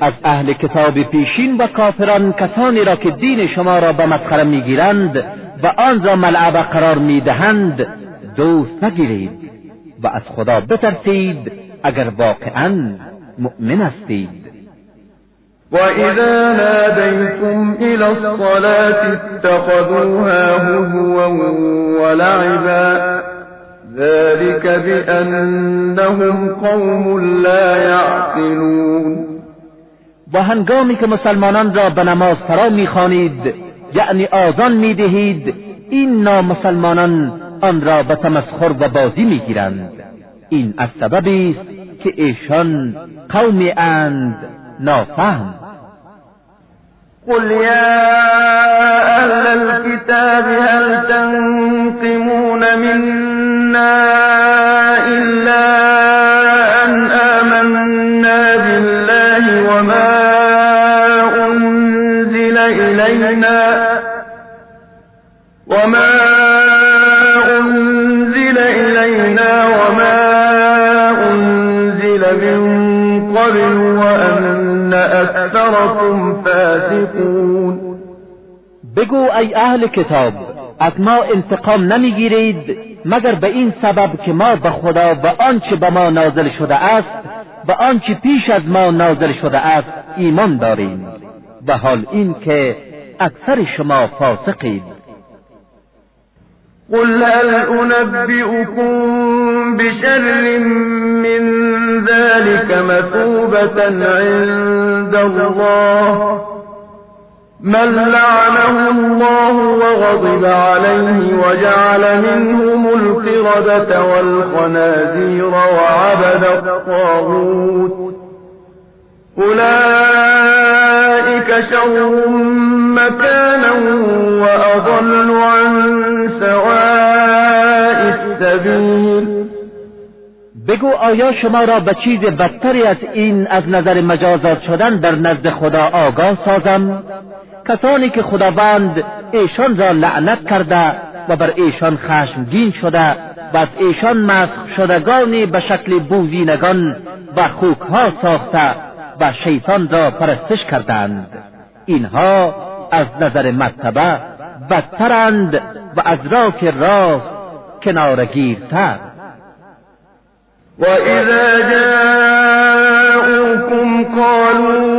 [SPEAKER 1] از اهل کتاب پیشین و کافران کسانی را که دین شما را به مسخره می‌گیرند و آن را ملعبه قرار می‌دهند دوست نگیرید و از خدا بترسید اگر واقعا مؤمن هستید.
[SPEAKER 2] وإذا ناديتم إلى الصلاة اتخذوها هزوا ولعبا ذلك بأنهم قوم لا يعقلون
[SPEAKER 1] و هنگامی که مسلمانان را به نماز فرا می‌خوانید یعنی آزان می‌دهید این نامسلمانان آن را به تمسخر و بازی می‌گیرند. این از سببی است که ایشان قومی اند نافهم.
[SPEAKER 2] قل يا أهل الكتاب هل تنقمون منا إلا فاسقون
[SPEAKER 1] بگو ای اهل کتاب از ما انتقام نمی‌گیرید مگر به این سبب که ما به خدا و آنچه به ما نازل شده است و آنچه پیش از ما نازل شده است ایمان داریم. و حال این که اکثر شما فاسقید.
[SPEAKER 2] قل هل أنبئكم بشر من ذلك مثوبة عند الله. من لعنه الله وغضب عليه وجعل منهم القردة والخنازير وعبد الطاغوت. أولئك شر مكانا وأضل عن سواء السبيل.
[SPEAKER 1] بگو آیا شما را به چیز بدتری از این از نظر مجازات شدن در نزد خدا آگاه سازم؟ کسانی که خداوند ایشان را لعنت کرده و بر ایشان خشمگین شده و از ایشان مسخ شدگانی به شکل بوزینگان و خوکها ساخته و شیطان را پرستش کردند. اینها از نظر مرتبه بدترند و از راک راست کنارگیرتر.
[SPEAKER 2] وإذا جاءوكم قالوا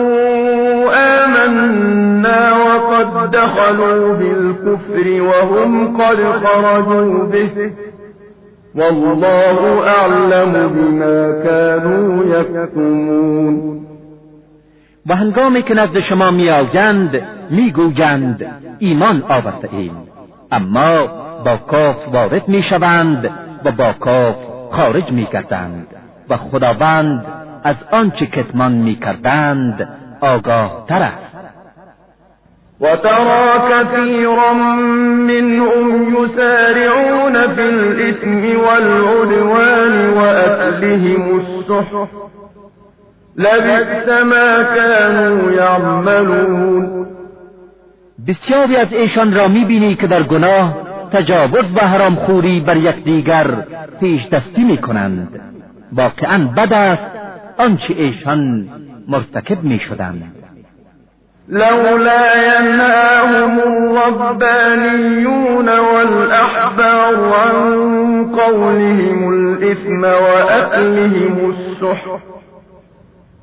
[SPEAKER 2] دخلوا بالكفر وهم قد خرجوا به. والله أعلم بما كانوا يكتمون.
[SPEAKER 1] و هنگامی که نزد شما میآیند می‌گویند ایمان آورده ایم. اما با کاف وارد می‌شوند و با کاف خارج می‌کردند و خداوند از آنچه کتمان می‌کردند آگاه تر است.
[SPEAKER 2] وترى كثيرا منهم يسارعون في الإثم والعدوان وأكلهم السحت. لبئس ما كانوا يعملون.
[SPEAKER 1] بسیاری از ایشان را می‌بینی که در گناه تجاوز و حرام خوری بر یکدیگر پیش دستی می کنند واقعا بد است آنچه ایشان مرتکب می شدند
[SPEAKER 2] لولا ينهاهم الربانيون والأحبار عن قولهم الإثم وأكلهم السحر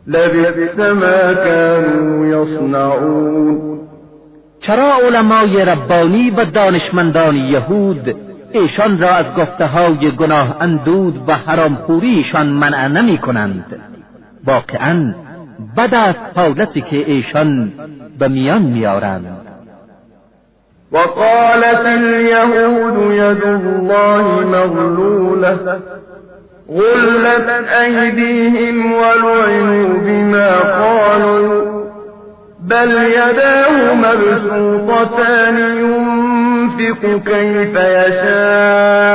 [SPEAKER 2] لبئس ما كانوا يصنعون.
[SPEAKER 1] چرا علمای ربانی و دانشمندان یهود ایشان را از گفته های گناه اندود و حرامخوریشان منع نمی کنند واقعا بد است حالتی که ایشان به میان میارند
[SPEAKER 2] وقالت اليهود يد الله مغلولة غلت أيديهم ولعنوا بما قالوا بل يداه مبسوطتان ينفق كيف يشاء.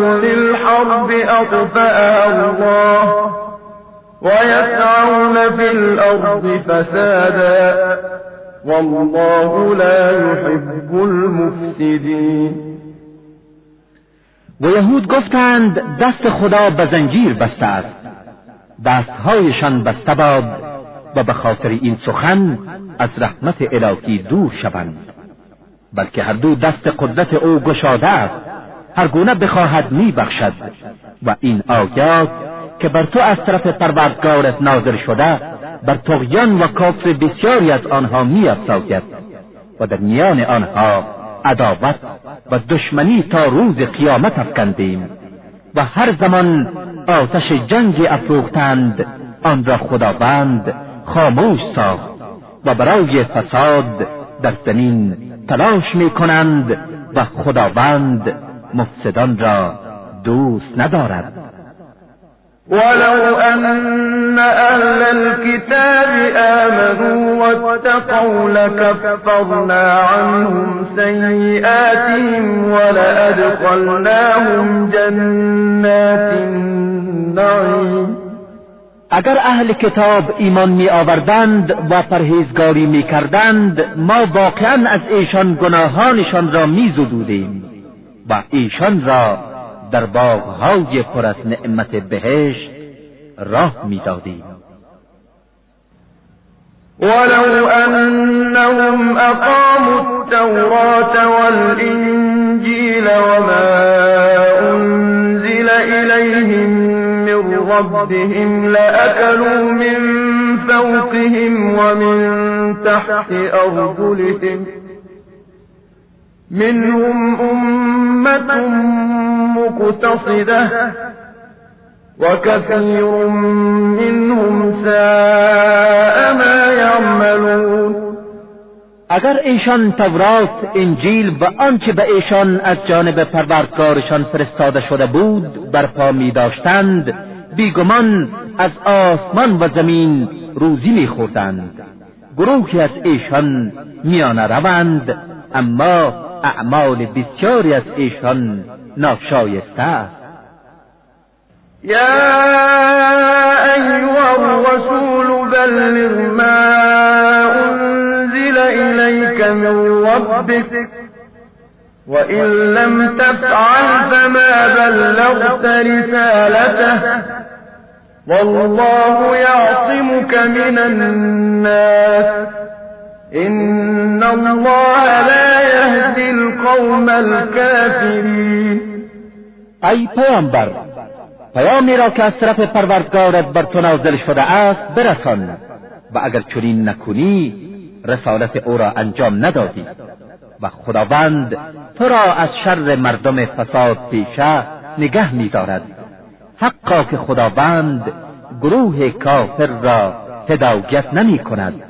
[SPEAKER 2] للحرب أطفأها الله ويسعون في الأرض فسادا والله لا يحب المفسدين.
[SPEAKER 1] و یهود گفتند دست خدا به زنجیر بسته است. دستهایشان بسته باد و به خاطر این سخن از رحمت الهی دور شوند. بلکه هر دو دست قدرت او گشاده است. هر گونه بخواهد میبخشد. و این آیات که بر تو از طرف پروردگارت نازل شده بر تغیان و کافر بسیاری از آنها میافزاید و در میان آنها عداوت و دشمنی تا روز قیامت افکندیم و هر زمان آتش جنگ افروختند آن را خداوند خاموش ساخت و برای فساد در زمین تلاش می کنند و خداوند مفسدان را دوست ندارد.
[SPEAKER 2] ولو أن أهل الكتاب آمنوا واتقوا لكفرنا عنهم سيئاتهم ولأدخلناهم جنات النعيم.
[SPEAKER 1] اگر اهل کتاب ایمان می آوردند و پرهیزگاری می کردند ما واقعا از ایشان گناهانشان را می زدودیم. و ایشان را در باغهای پر از نعمت بهشت راه می‌دادیم.
[SPEAKER 2] ولو أنهم أقاموا التوراة والإنجيل وما أنزل إليهم من ربهم لأكلوا من فوقهم ومن تحت أرجلهم منهم أمة مقتصدة وكثير منهم ساء ما يعملون.
[SPEAKER 1] اگر ایشان تورات انجیل و آنچه به ایشان از جانب پروردگارشان فرستاده شده بود برپا می داشتند بیگمان از آسمان و زمین روزی می خوردند گروهی از ایشان میانه روند اما اعمال بسیاری از ایشان ناشایسته
[SPEAKER 2] یا ایها الرسول بلغ ما انزل الیک من ربك وإن لم تفعل فما بلغت رسالته والله يعصمك من الناس. إن الله يهدي القوم الكافرين
[SPEAKER 1] ای پیامبر پیامی را که از طرف پروردگارت بر تو نازل شده است برسان. و اگر چنین نکنی رسالت او را انجام ندادی. و خداوند تو را از شر مردم فساد پیشه نگه میدارد. حقا که خداوند گروه کافر را هدایت نمی کند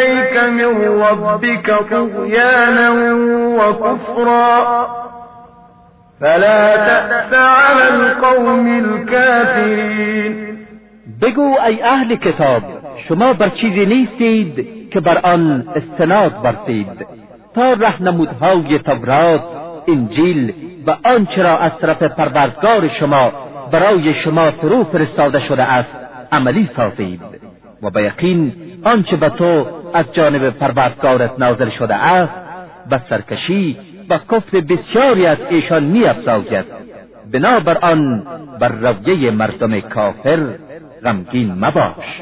[SPEAKER 2] من ربك طغيانا وكفرا. فلا تأس على القوم الكافرین
[SPEAKER 1] بگو ای اهل کتاب شما بر چیزی نیستید که بر آن استناد برسید. تا رهنمودهای تورات انجیل و آنچه را از طرف پروردگار شما برای شما فرو فرستاده شده است عملی سازید. و به یقین آنچه به تو از جانب پروردگارت نازل شده است و سرکشی و کفر بسیاری از ایشان میافزاید. بنابر آن بر رویه مردم کافر غمگین مباش.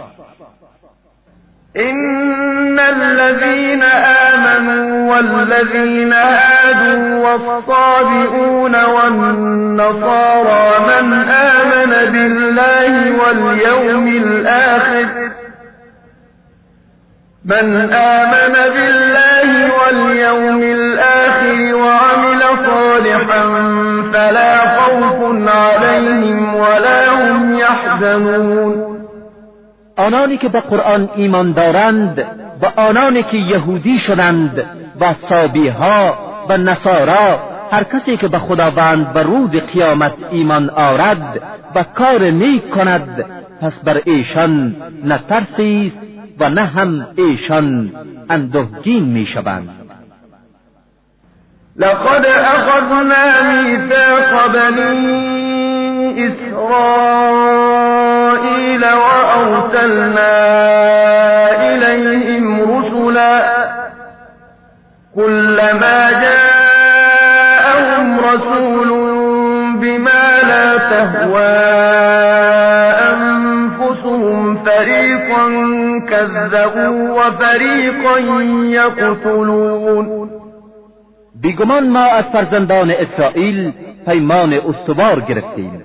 [SPEAKER 2] إن الذين آمنوا والذين هادوا والصابئون والنصارى من آمن بالله واليوم من آمن بالله واليوم الآخر وعمل صالحا فلا خوف عليهم ولا هم يحزنون.
[SPEAKER 1] آنانی که به قرآن ایمان دارند و آنانی که یهودی شدند و ها و نصارا هر کسی که به خداوند و روز قیامت ایمان آرد و کار نیک کند پس بر ایشان نه ترسی و نه هم ایشان اندهگین می‌شوند.
[SPEAKER 2] لقد اخذنا میثاق بنی إسرائيل وأرسلنا إليهم رسلا كلما جاءهم رسول بما لا تهوى كذبوا وفريقا يقتلون.
[SPEAKER 1] بیگمان ما از فرزندان اسرائیل پیمان استوار گرفتیم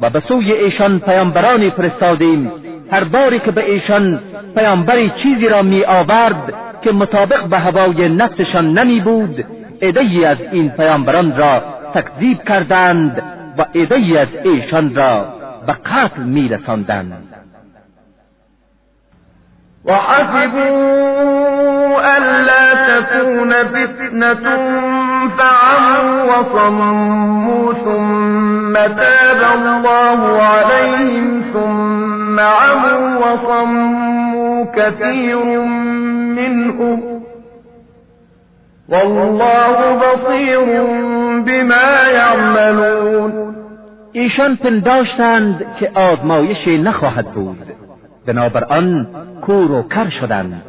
[SPEAKER 1] و به سوی ایشان پیامبرانی فرستادیم. هر باری که به ایشان پیامبری چیزی را می آورد که مطابق به هوای نفسشان نمی بود ای از این پیامبران را تکذیب کردند و ای از ایشان را به قتل می رساندند.
[SPEAKER 2] وحسبوا ألا تكون فتنة فعموا وصموا ثم تاب الله عليهم ثم عموا وصموا كثير منهم والله بصير بما يعملون.
[SPEAKER 1] ایشان پنداشتند که آزمایشی نخواهد بود. بنابر آن کور و کر شدند.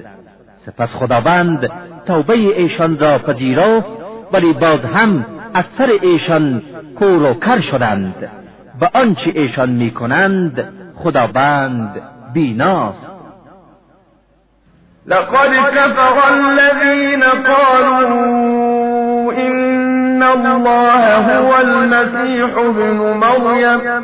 [SPEAKER 1] سپس خداوند توبه ایشان را پذیرفت ولی باز هم از سر ایشان کور و کر شدند. و آنچه ایشان می‌کنند خداوند بیناست.
[SPEAKER 2] لقد كفر الذين قالوا إن الله هو المسيح ابن مريم.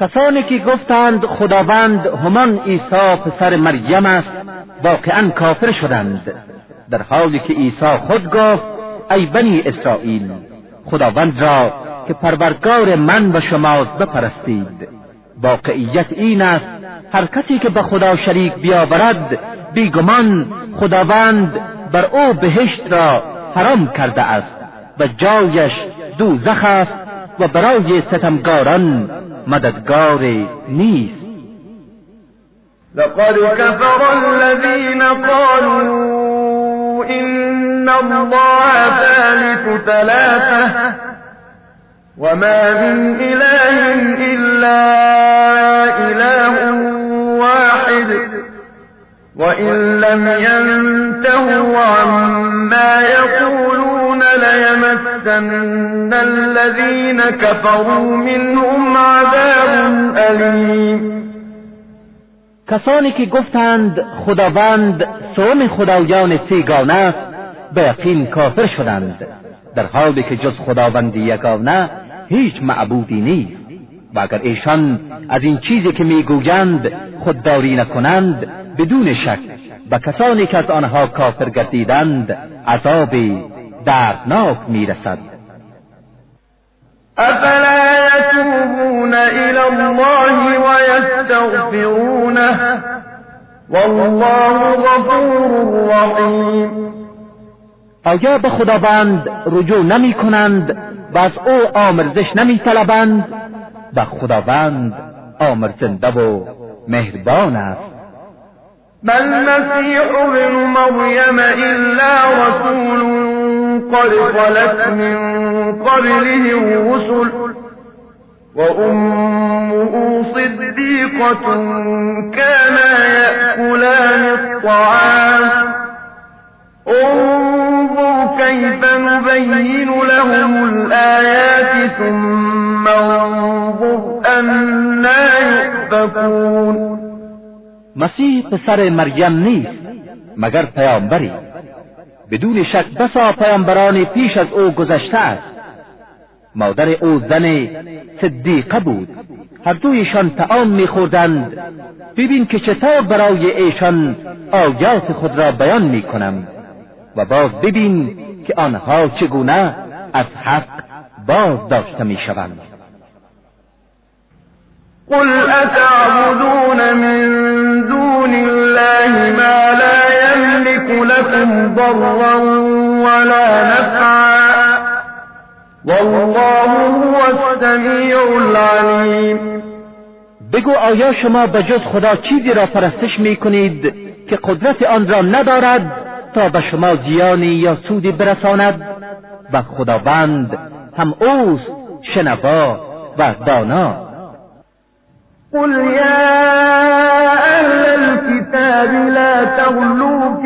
[SPEAKER 1] کسانی که گفتند خداوند همان عیسی پسر مریم است واقعا کافر شدند. در حالی که عیسی خود گفت ای بنی اسرائیل خداوند را که پروردگار من و شماست بپرستید. واقعیت این است هر کسی که به خدا شریک بیاورد بیگمان خداوند بر او بهشت را حرام کرده است و جایش دوزخ است و برای ستمگاران مددگار نیست.
[SPEAKER 2] لقد كفر الذين قالوا إن الله ثالث ثلاثة وما من إله إلا إله واحد وإن لم ينتهوا عما يقولون ليمسن الذين كفروا منهم عذاب أليم.
[SPEAKER 1] کسانی که گفتند خداوند سوم خدایان سیگانه به یقین کافر شدند. در حالی که جز خداوند یگانه هیچ معبودی نیست. و اگر ایشان از این چیزی که می‌گویند خودداری نکنند بدون شک به کسانی که از آنها کافر گردیدند عذاب دردناک می‌رسد.
[SPEAKER 2] افلا يتوبون الى الله ويستغفرونه والله غفور رحیم.
[SPEAKER 1] آیا به خداوند رجوع نمی کنند و از او آمرزش نمی طلبند و خداوند آمرزنده و مهربان است.
[SPEAKER 2] ما المسيح ابن مريم إلا رسول قد خلت من قبله الرسل وأمه صديقة كانا يأكلان الطعام. انظر كيف نبين لهم الآيات ثم انظر أنا يؤفكون.
[SPEAKER 1] مسیح پسر مریم نیست مگر پیامبری؟ بدون شک بسا پیامبران پیش از او گذشته است. مادر او زن صدیقه بود. هر دویشان تعام میخوردند. ببین که چطور برای ایشان آیات خود را بیان می‌کنم. و باز ببین که آنها چگونه از حق باز داشته می‌شوند.
[SPEAKER 2] قل اتعبدون من دون الله ما لا يملك لكم ضرا ولا نفعا والله هو السمیع العلیم
[SPEAKER 1] بگو آیا شما به جز خدا چیزی را پرستش می کنید که قدرت آن را ندارد تا به شما زیانی یا سودی برساند؟ و خداوند هم اوست شنوا و دانا.
[SPEAKER 2] قل يا أهل الكتاب لا تغلوا في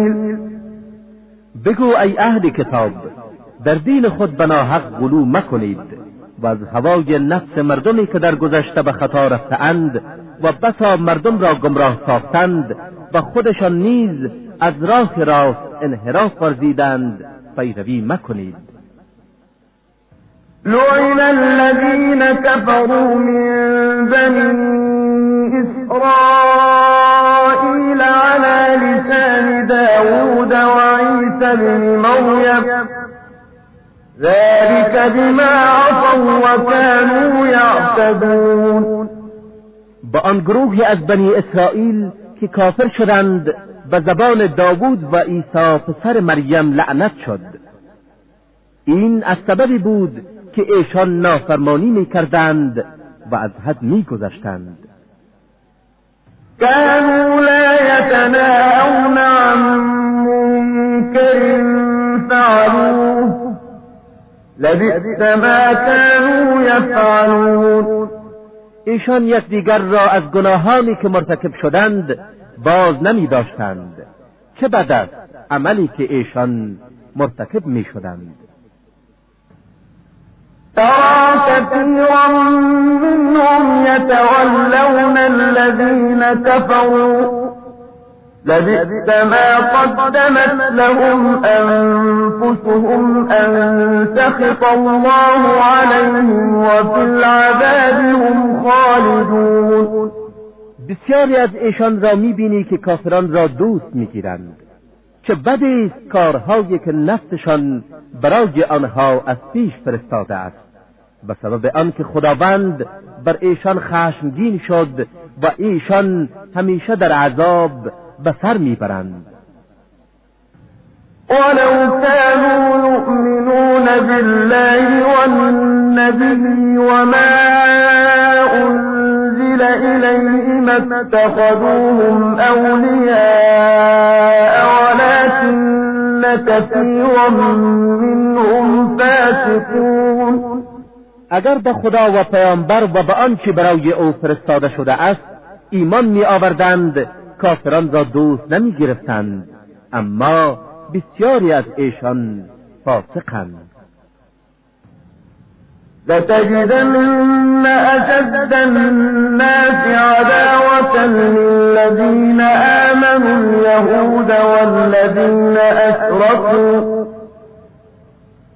[SPEAKER 1] بگو ای اهل کتاب در دین خود بنا حق غلو مکنید و از هوای نفس مردمی که در گذشته به خطا رفتهاند و بسا مردم را گمراه ساختند و خودشان نیز از راه راست انحراف ورزیدند پیروی مکنید.
[SPEAKER 2] لعن الذين كفروا من بني إسرائيل وعيسى بن مريم. ذلك بما عصوا وكانوا يعتدون.
[SPEAKER 1] با آن گروهی از بنی اسرائیل که کافر شدند به زبان داوود و عیسی پسر مریم لعنت شد. این از سببی بود که ایشان نافرمانی می کردند و از حد می گذشتند
[SPEAKER 2] كانوا لا يتناهون عن منكر فعلوه. لبئس ما كانوا يفعلون.
[SPEAKER 1] ایشان یکدیگر را از گناهانی که مرتکب شدند باز نمی داشتند چه بد است عملی که ایشان مرتکب می شدند
[SPEAKER 2] ترى كثيرا منهم يتولون الذين كفروا. لبئس ما قدمت لهم أنفسهم أن سخط الله عليهم وفي العذاب هم خالدون.
[SPEAKER 1] بسیاری از ایشان را می‌بینی که کافران را دوست می‌گیرند. چه بدی است کارهایی که نفسشان برای آنها از پیش فرستاده است. به سبب آنکه خداوند بر ایشان خشمگین شد و ایشان همیشه در عذاب به سر می‌برند.
[SPEAKER 2] ولو كانوا يؤمنون بالله والنبي وما أنزل إليه ما اتخذوهم أولياء ولكن كثيرا منهم فاسقون.
[SPEAKER 1] اگر به خدا و پیامبر و به آنچه برای او فرستاده شده است ایمان می آوردند کافران را دوست نمی گرفتند اما بسیاری از ایشان فاسقند.
[SPEAKER 2] لتجدن أشد الناس عداوة للذين آمنوا اليهود والذين أشركوا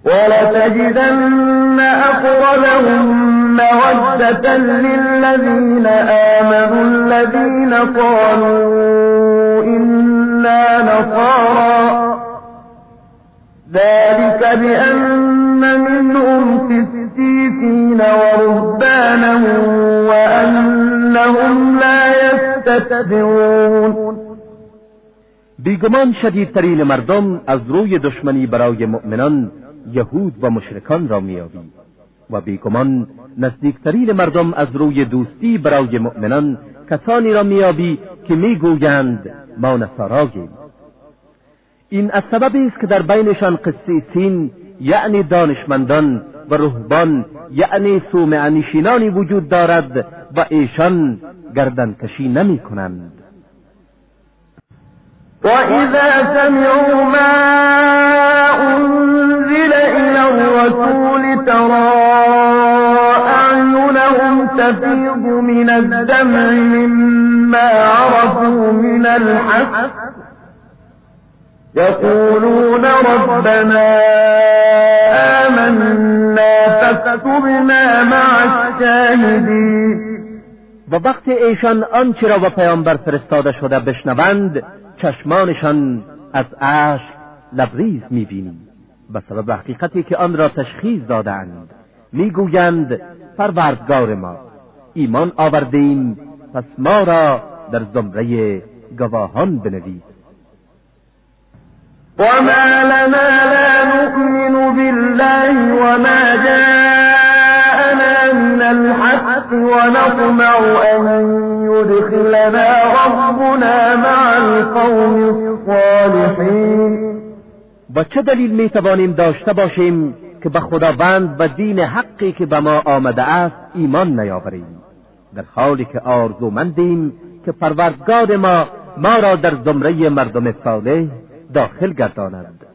[SPEAKER 2] ولتجدن أقربهم مودة للذين آمنوا الذين قالوا إنا نصارى. ذلك بأن منهم قسيسين ورهبانا وأنهم لا يستكبرون.
[SPEAKER 1] بیگمان شدیدترین مردم از روی دشمنی برای مؤمنان یهود و مشرکان را میابی و بیگمان نزدیکترین مردم از روی دوستی برای مؤمنان کسانی را میابی که می‌گویند ما نصاراییم. این از سببی است که در بینشان قسیسین یعنی دانشمندان و رهبان یعنی سومعنیشینانی وجود دارد و ایشان گردن کشی نمی کنند
[SPEAKER 2] و اذا سمعوا ما انزل الى الرسول ترى تفیض من الدمع مما عرفوا من الحق. يقولون ربنا آمنا فاكتبنا مع الشاهدين.
[SPEAKER 1] و وقت ایشان آنچه را و پیامبر فرستاده شده بشنوند چشمانشان از عشق لبریز می‌بینی به سبب حقیقتی که آن را تشخیص دادند می‌گویند پروردگار ما. ایمان آوردیم پس ما را در زمره گواهان بنویس.
[SPEAKER 2] وما لنا لا نؤمن بالله وما جاءنا من الحق ونطمع أن يدخلنا ربنا مع القوم الصالحين.
[SPEAKER 1] با چه دلیل می توانیم داشته باشیم که به خداوند و دین حقی که به ما آمده است ایمان نیاوریم؟ در حالی که آرزومندیم که پروردگار ما ما را در زمره مردم صالح داخل گرداند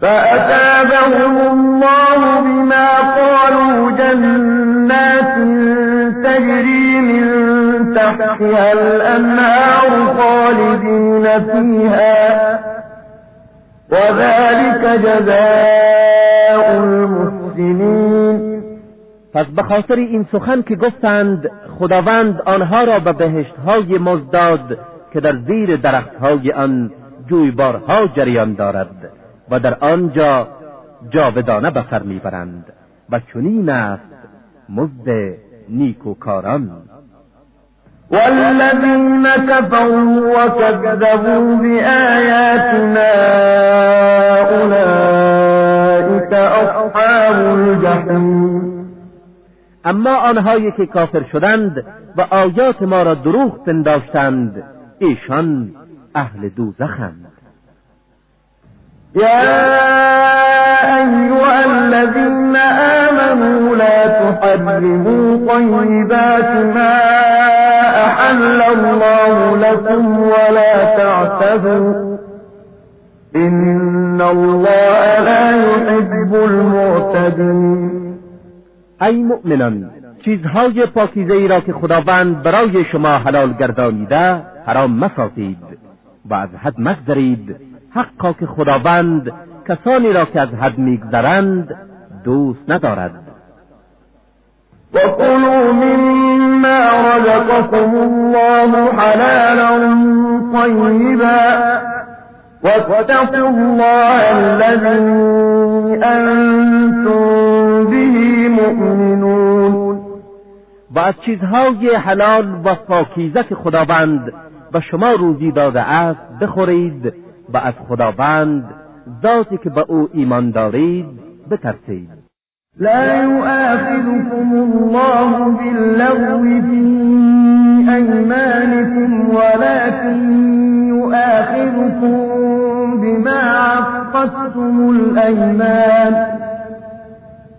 [SPEAKER 2] فأتابهم الله بما قالوا جنات تجري من تحتها الأنهار خالدين فيها. وذلك جزاء المحسنين.
[SPEAKER 1] پس به خاطر این سخن که گفتند خداوند آنها را به بهشتهای مزداد که در زیر درختهای آن جویبارها جریان دارد و در آنجا جاودانه به سر می‌برند و چنین است مزد نیکوکاران.
[SPEAKER 2] والذین كفروا وكذبوا بآياتنا أولئك أصحاب الجحیم.
[SPEAKER 1] اما آنهایی که کافر شدند و آیات ما را دروغ پنداشتند ایشان اهل دوزخند.
[SPEAKER 2] یا ایها الذین آمنوا لا تحرموا طیبات ما احل الله لكم ولا تعتدوا. ان الله لا يحب المعتدين.
[SPEAKER 1] ای مؤمنان چیزهای پاکیزه ای را که خداوند برای شما حلال گردانیده حرام مسازید و از حد مگذرید. حقا که خداوند کسانی را که از حد میگذرند دوست ندارد.
[SPEAKER 2] وكلوا مما رزقكم الله حلالا طيبا واتقوا الله الذي أنتم به مؤمنون
[SPEAKER 1] و از چیزهای حلال و پاکیزه که خداوند به شما روزی داده است بخورید و از خداوند ذاتی که به او ایمان دارید بترسید.
[SPEAKER 2] لا يؤاخذكم الله باللغو في أيمانكم ولكن يؤاخذكم بما عقدتم الأيمان.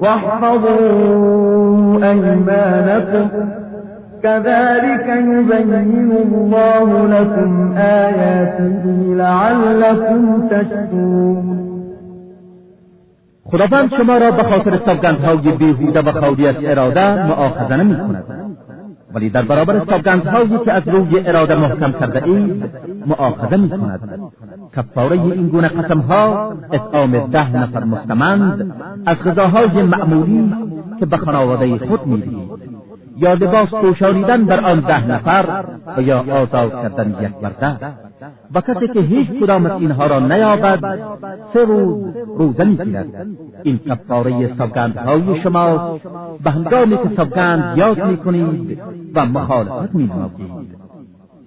[SPEAKER 2] واحفظوا أيمانكم. كذلك يبين الله لكم آياته لعلكم تشكرون.
[SPEAKER 1] خداوند شما را به خاطر سوگندهای بیهوده و خالی از اراده معاخذه نمی کند ولی در برابر سوگندهایی که از روی اراده محکم کرده اید معاخذه می کند کفاره این گونه قسمها اطعام ده نفر مستمند از غذاهای معمولی که به خانواده خود می‌دهید یا لباس پوشانیدن در آن ده نفر و یا آزاد کردن یک برده. و کسی که هیچ کدام از اینها را نیابد سه روز روزه می‌گیرد. این کفاره سوگندهای شما به هنگامی که سوگند یاد می‌کنید و مخالفت مینمایید.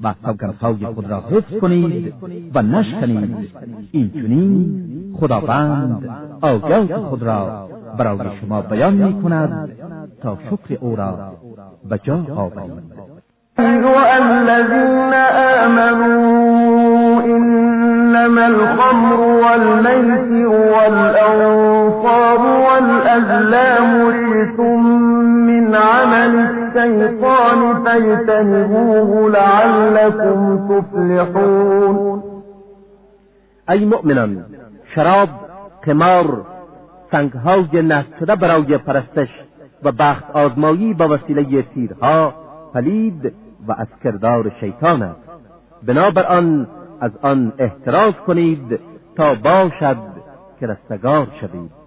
[SPEAKER 1] و سوگندهای خود را حفظ کنید و نشکنید. این چنین خداوند آیات خود را برای شما بیان می کند تا شکر او را به جا آورید.
[SPEAKER 2] الذين آمنوا إنما الخمر والميسر والأنصاب والأزلام رجس من عمل الشيطان فاجتنبوه لعلكم تفلحون.
[SPEAKER 1] ای مؤمنان شراب قمار سنگهای نست شده برای پرستش و بخت آزمایی با وسیله تیرها پلید و از کردار شیطان است. بنابر آن از آن احتراز کنید تا باشد که رستگار شوید.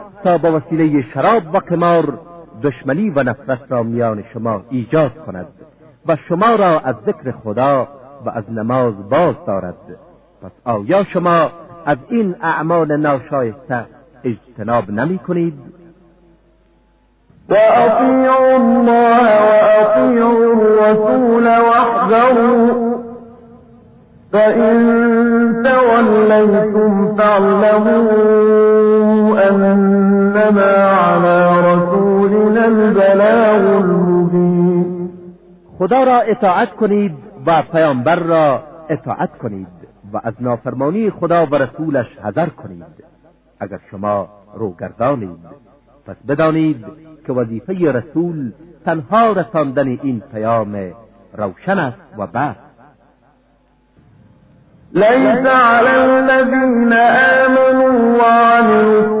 [SPEAKER 1] تا با وسیله شراب و قمار دشمنی و نفرت را میان شما ایجاد کند و شما را از ذکر خدا و از نماز باز دارد. پس آیا شما از این اعمال ناشایسته اجتناب نمی کنید؟
[SPEAKER 2] وأطيعوا الله وأطيعوا الرسول واحذروا. فإن توليتم فاعلموا أنما على رسولنا البلاغ المبين.
[SPEAKER 1] خدا را اطاعت کنید و پیامبر را اطاعت کنید و از نافرمانی خدا و رسولش حذر کنید. اگر شما روگردانید پس بدانید که وظیفه رسول تنها رساندن این پیام روشن است و بس.
[SPEAKER 2] ليس على الذين آمنوا وعملوا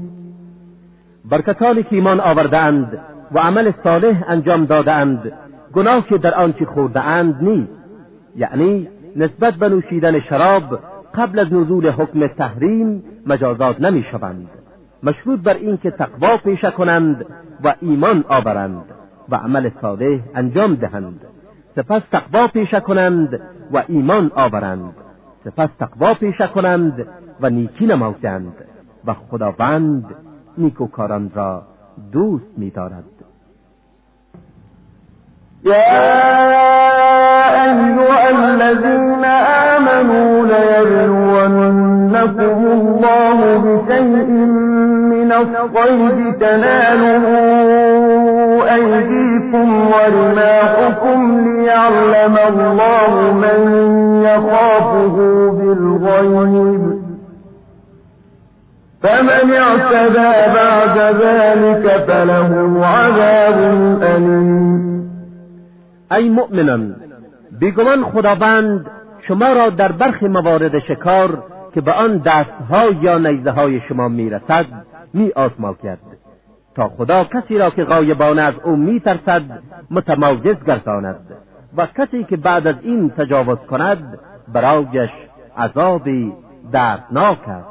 [SPEAKER 1] برکتانی که ایمان آوردهاند و عمل صالح انجام دادهاند. گناهی در آنچه خوردهاند نیست. یعنی نسبت به نوشیدن شراب قبل از نزول حکم تحریم مجازات نمی شوند مشروط بر اینکه تقوا پیشه کنند و ایمان آورند و عمل صالح انجام دهند. سپس تقوا پیشه کنند و ایمان آورند. سپس تقوا پیشه کنند و نیکی نمایند و خداوند نیکوکاران را دوست می‌دارد.
[SPEAKER 2] یا ایها الذین آمنوا ليبلونكم الله بشيء من الصيد تناله أيديكم ورماحكم ليعلم الله من يخافه بالغيب. فمن اعتدى بعد ذلك فله عذاب أليم.
[SPEAKER 1] ای مؤمنان بیگمان خداوند شما را در برخی موارد شکار که به آن دستها یا نیزه های شما می‌رسد می آزماید تا خدا کسی را که غایبانه از او میترسد متمایز گرداند و کسی که بعد از این تجاوز کند برایش عذابی دردناک است.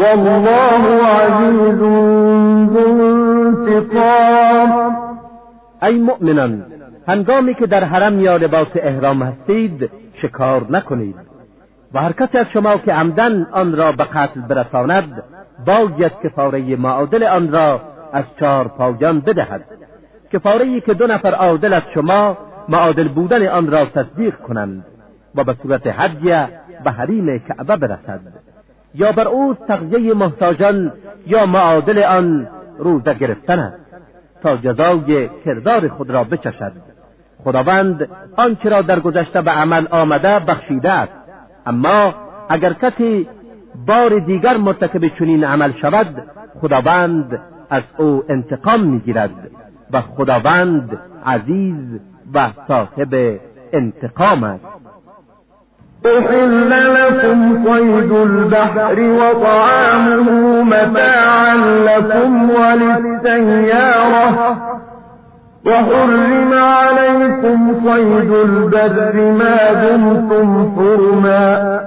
[SPEAKER 2] والله عزیز ذو انتقام.
[SPEAKER 1] ای مؤمنان هنگامی که در حرم یا لباس احرام هستید شکار نکنید. و هر کسی از شما که عمدن آن را به قتل برساند باید کفاره معادل آن را از چهار پایان بدهد. کفاره که دو نفر عادل از شما معادل بودن آن را تصدیق کنند و به صورت هدیه به حریم کعبه برسد. یا بر او تغذیه محتاجان یا معادل آن روزه گرفتن است تا جزای کردار خود را بچشد. خداوند آنچه را در گذشته به عمل آمده بخشیده است. اما اگر کسی بار دیگر مرتکب چنین عمل شود خداوند از او انتقام می‌گیرد و خداوند عزیز و صاحب انتقام است.
[SPEAKER 2] أحل لكم صيد البحر وطعامه متاعا لكم وللسيارة وحرم عليكم صيد البر ما دمتم حرما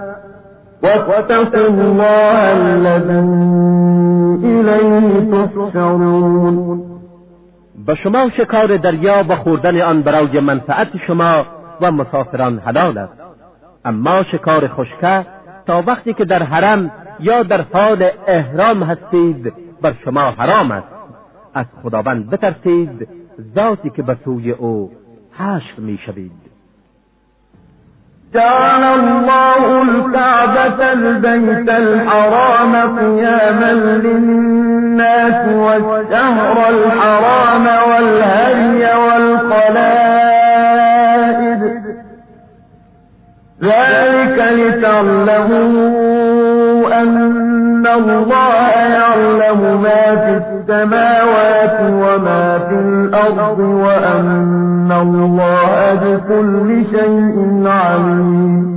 [SPEAKER 2] واتقوا الله الذي إليه تحشرون
[SPEAKER 1] به شما شکار دریا و خوردن آن برای منفعت شما و مسافران حلال است. اما شکار خشکه تا وقتی که در حرم یا در حال احرام هستید بر شما حرام است. از خداوند بترسید ذاتی که به سوی او حشر می‌شوید.
[SPEAKER 2] جعل الله الكعبة البيت الحرام قياما للناس والشهر الحرام والهدي والقلائد ذلك لتعلموا أن الله يعلم ما في السماوات وما في الأرض وأن الله بكل شيء عليم.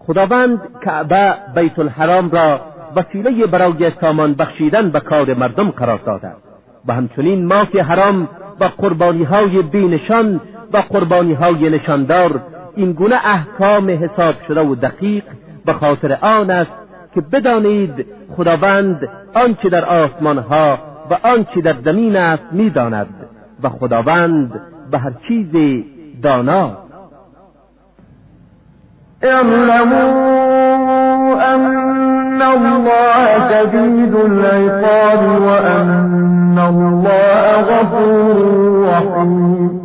[SPEAKER 1] خداوند کعبه بیت الحرام را وسیله برای سامان بخشیدن به کار مردم قرار داده. و همچنین ماه حرام و قربانی های بینشان و قربانی های نشاندار این گونه احکام حساب شده و دقیق به خاطر آن است که بدانید خداوند آنچه در آسمان ها و آنچه در زمین است می‌داند و خداوند به هر چیزی دانا
[SPEAKER 2] اعلموا ان الله شدید العقاب وان الله غفور رحیم.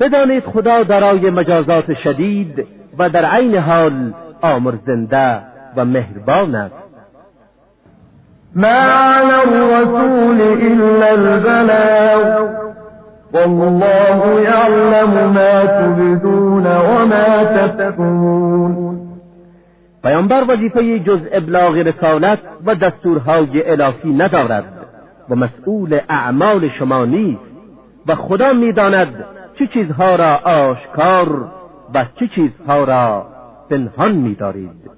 [SPEAKER 1] بدانید خدا درای مجازات شدید و در عین حال آمرزنده و مهربان است.
[SPEAKER 2] ما على الرسول الا البلاغ. والله يعلم ما تبدون وما تكتمون.
[SPEAKER 1] پیامبر وظیفه جز ابلاغ رسالت و دستورهای الهی ندارد و مسئول اعمال شما نیست و خدا می‌داند چه چیزها را آشکار و چه چیزها را پنهان میدارید؟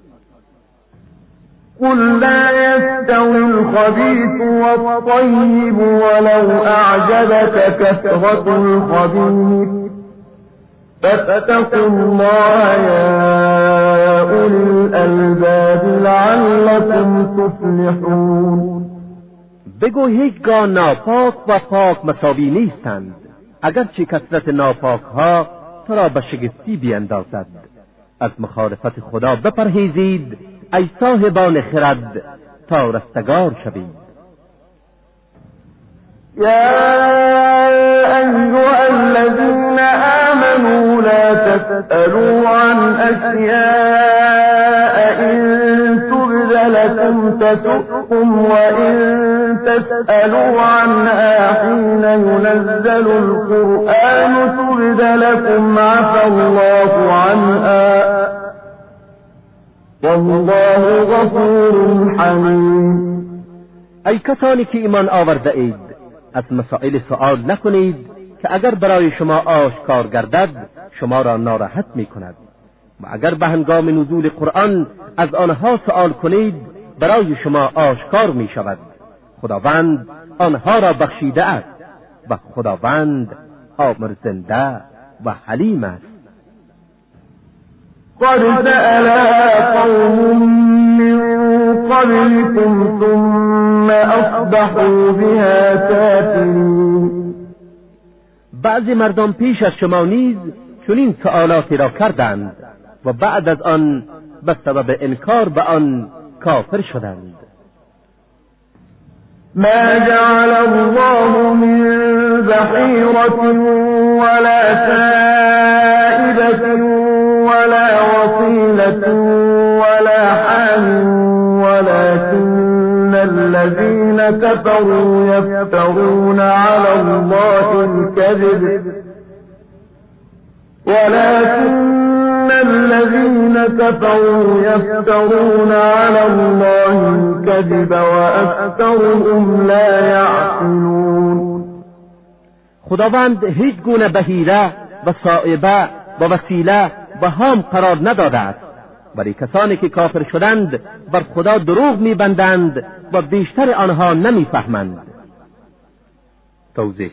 [SPEAKER 2] قل لا يستوي الخبيث والطيب ولو أعجبك كثرة الخبيث. فاتقوا الله يا أولي الألباب لعلكم تفلحون.
[SPEAKER 1] بگو هیچگاه ناپاک و پاک مساوی نیستند. اگرچه کثرت ناپاک ها تو را به شگفتی بیاندازد از مخالفت خدا بپرهیزید ای صاحبان خرد تا رستگار شوید.
[SPEAKER 2] يا أيها الذين آمنوا لا تسألوا عن تبد لكم تسؤكم وإن تسألوا عنها حين ينزل القرآن تبد لكم عفى الله عنها والله غفور حليم.
[SPEAKER 1] ای کسانی که ایمان آورده اید أز مسائل سؤال نکنید که اگر برای شما آشکار گردد شما را ناراحت می کند و اگر به هنگام نزول قرآن از آنها سؤال کنید برای شما آشکار می شود. خداوند آنها را بخشیده است و خداوند آمرزنده و حلیم است.
[SPEAKER 2] قد سألها قوم من قبلكم ثم أصبحوا بها
[SPEAKER 1] بعضی مردم پیش از شما نیز چنین سؤالاتی را کردند و بعد از آن به سبب انکار به آن کافر شدند
[SPEAKER 2] ما جعل الله من بحيرة ولا سائبة ولا وصيلة ولا حام ولكن الذين كفروا يفترون على الله الكذب. ولكن الذين كفروا يفترون على الله الكذب وأكثرهم لا يعقلون.
[SPEAKER 1] خداوند هیچ گونه بهیره و صائبه و وسیله و هم قرار نداده است ولی کسانی که کافر شدند بر خدا دروغ میبندند و بیشتر آنها نمی‌فهمند. توضیح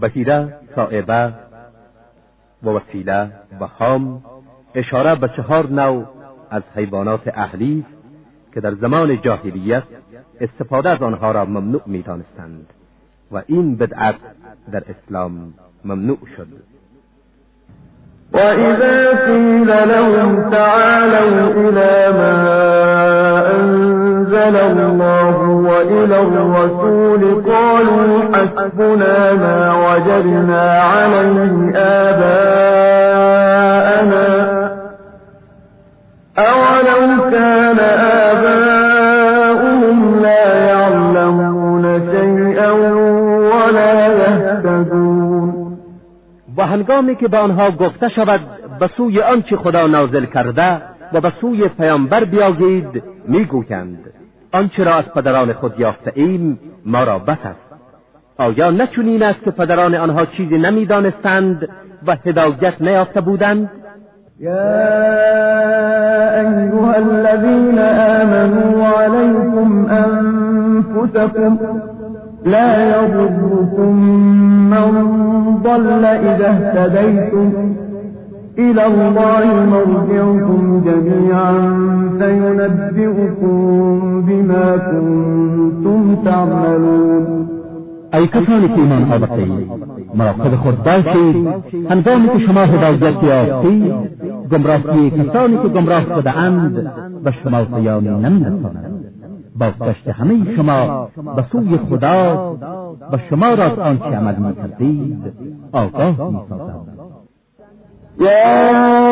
[SPEAKER 1] بهیره صائبه و وسیله و هم اشاره به چهار نوع از حیوانات اهلی که در زمان جاهلیت استفاده از آنها را ممنوع می‌دانستند و این بدعت در اسلام ممنوع شد.
[SPEAKER 2] وإذا قيل لهم تعالوا إلى ما أنزل الله وإلى الرسول قالوا حسبنا ما وجدنا عليه آباءنا أولو كان آباؤهم لا يعلمون شيئا ولا يهتدون
[SPEAKER 1] و هنگامی که به آنها گفته شود به سوی آنچه خدا نازل کرده و به سوی پیامبر بیایید می‌گویند آنچه را از پدران خود یافته ایم ما را بس است. آیا نچنین است که پدران آنها چیزی نمی‌دانستند و هدایت نیافته بودند؟
[SPEAKER 2] يا أيها الذين آمنوا عليكم أنفسكم لا يضركم من ضل إذا اهتديتم إلى الله مرجعكم جميعا فينبئكم بما كنتم تعملون.
[SPEAKER 3] ای کسانی که ایمان آورده اید مراقب خود باشید هنگامی که شما هدایت یافتید
[SPEAKER 1] گمراهی کسانی که گمراه شده اند و شما سیانی نمی بازگشت همه شما به سوی خدا و شما را آنچه عمل می‌کردید آگاه می‌سازد
[SPEAKER 2] يا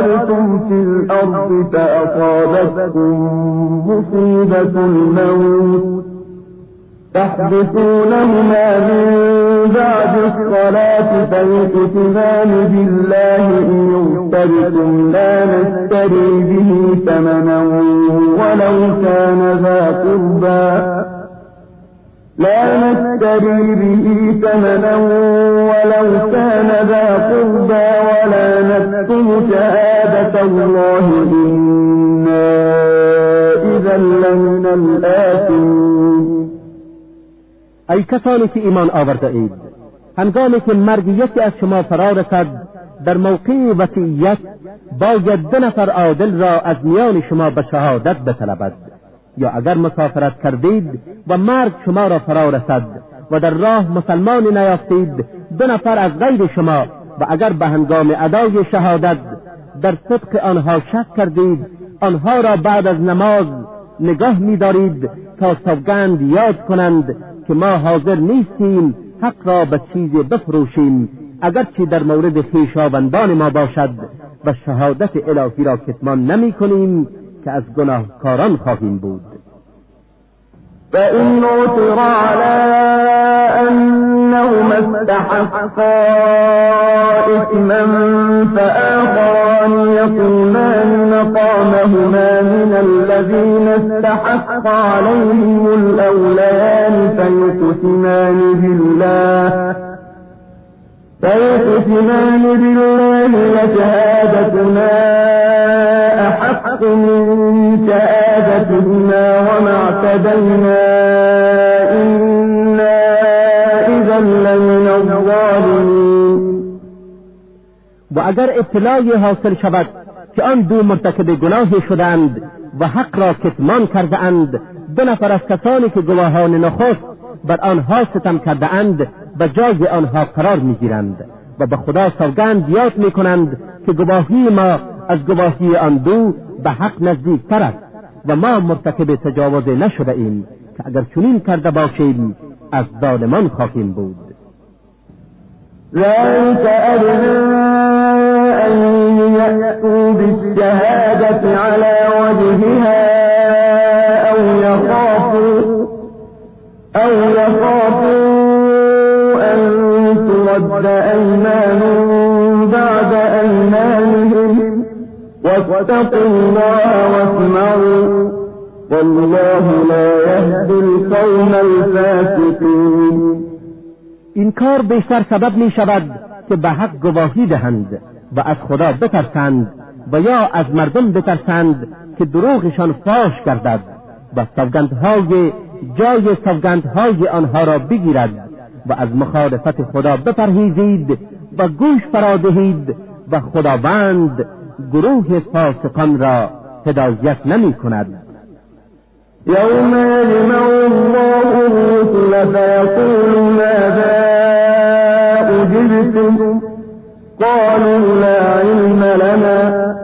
[SPEAKER 2] ضررتم في الأرض فأصابتكم مصيبة الموت. تحدثونهما من بعد الصلاة فيقسمان بالله إن يغتبتم لا نشتري به ثمنا ولو كان ذا قربى. لا نشتري به ثمنا ولو كان ذا قربى ولا نكتم شهادة الله إنا إذا لمن الآثمين
[SPEAKER 1] ای کسانی که ایمان آورده اید هنگامی که مرگ یکی از شما فرا رسد در موقع وسیعت باید دو نفر عادل را از میان شما به شهادت بطلبد. یا اگر مسافرت کردید و مرگ شما را فرا رسد و در راه مسلمانی نیافتید دو نفر از غیر شما و اگر به هنگام ادای شهادت در صدق آنها شک کردید آنها را بعد از نماز نگاه می‌دارید تا سوگند یاد کنند که ما حاضر نیستیم حق را به چیزی بفروشیم اگرچه در مورد خویشاوندان ما باشد و شهادت الهی را کتمان نمی کنیم که از گناهکاران خواهیم بود.
[SPEAKER 2] فإن عثر على أنهما استحقا إثما فآخران يقومان مقامهما من الذين استحق عليهم الأوليان فيقسمان بالله فيقسمان بالله لشهادتنا أحق من شهادتهما وما اعتدينا. إنا إذا لمن الظالمين.
[SPEAKER 1] و اگر اطلاعی حاصل شود که آن دو مرتکب گناهی شدند و حق را کتمان کرده اند دو نفر از کسانی که گواهان نخست بر آنها ستم کرده اند و جای آنها قرار می‌گیرند و به خدا سوگند یاد می‌کنند که گواهی ما از گواهی آن دو به حق نزدیکتر است و ما مرتکب تجاوز نشده ایم که اگر چنین کرده باشیم از ظالمان خواهیم بود.
[SPEAKER 2] ذلك أن يأتوا بالشهادة على وجهها أو يخافوا أو يخافوا أن ترد أيمان بعد أيمانهم واتقوا الله واسمعوا والله لا يهدي القوم الفاسقين
[SPEAKER 1] این کار بیشتر سبب می که به حق گواهی دهند و از خدا بترسند و یا از مردم بترسند که دروغشان فاش گردد و سوگندهای جای سوگندهای آنها را بگیرد و از مخالفت خدا بپرهیزید و گوش فرا دهید و خداوند گروه فاسقان را هدایت نمی کند.
[SPEAKER 2] يوم يجمع الله الرسل فيقول ماذا أجبتم؟ قالوا لا علم لنا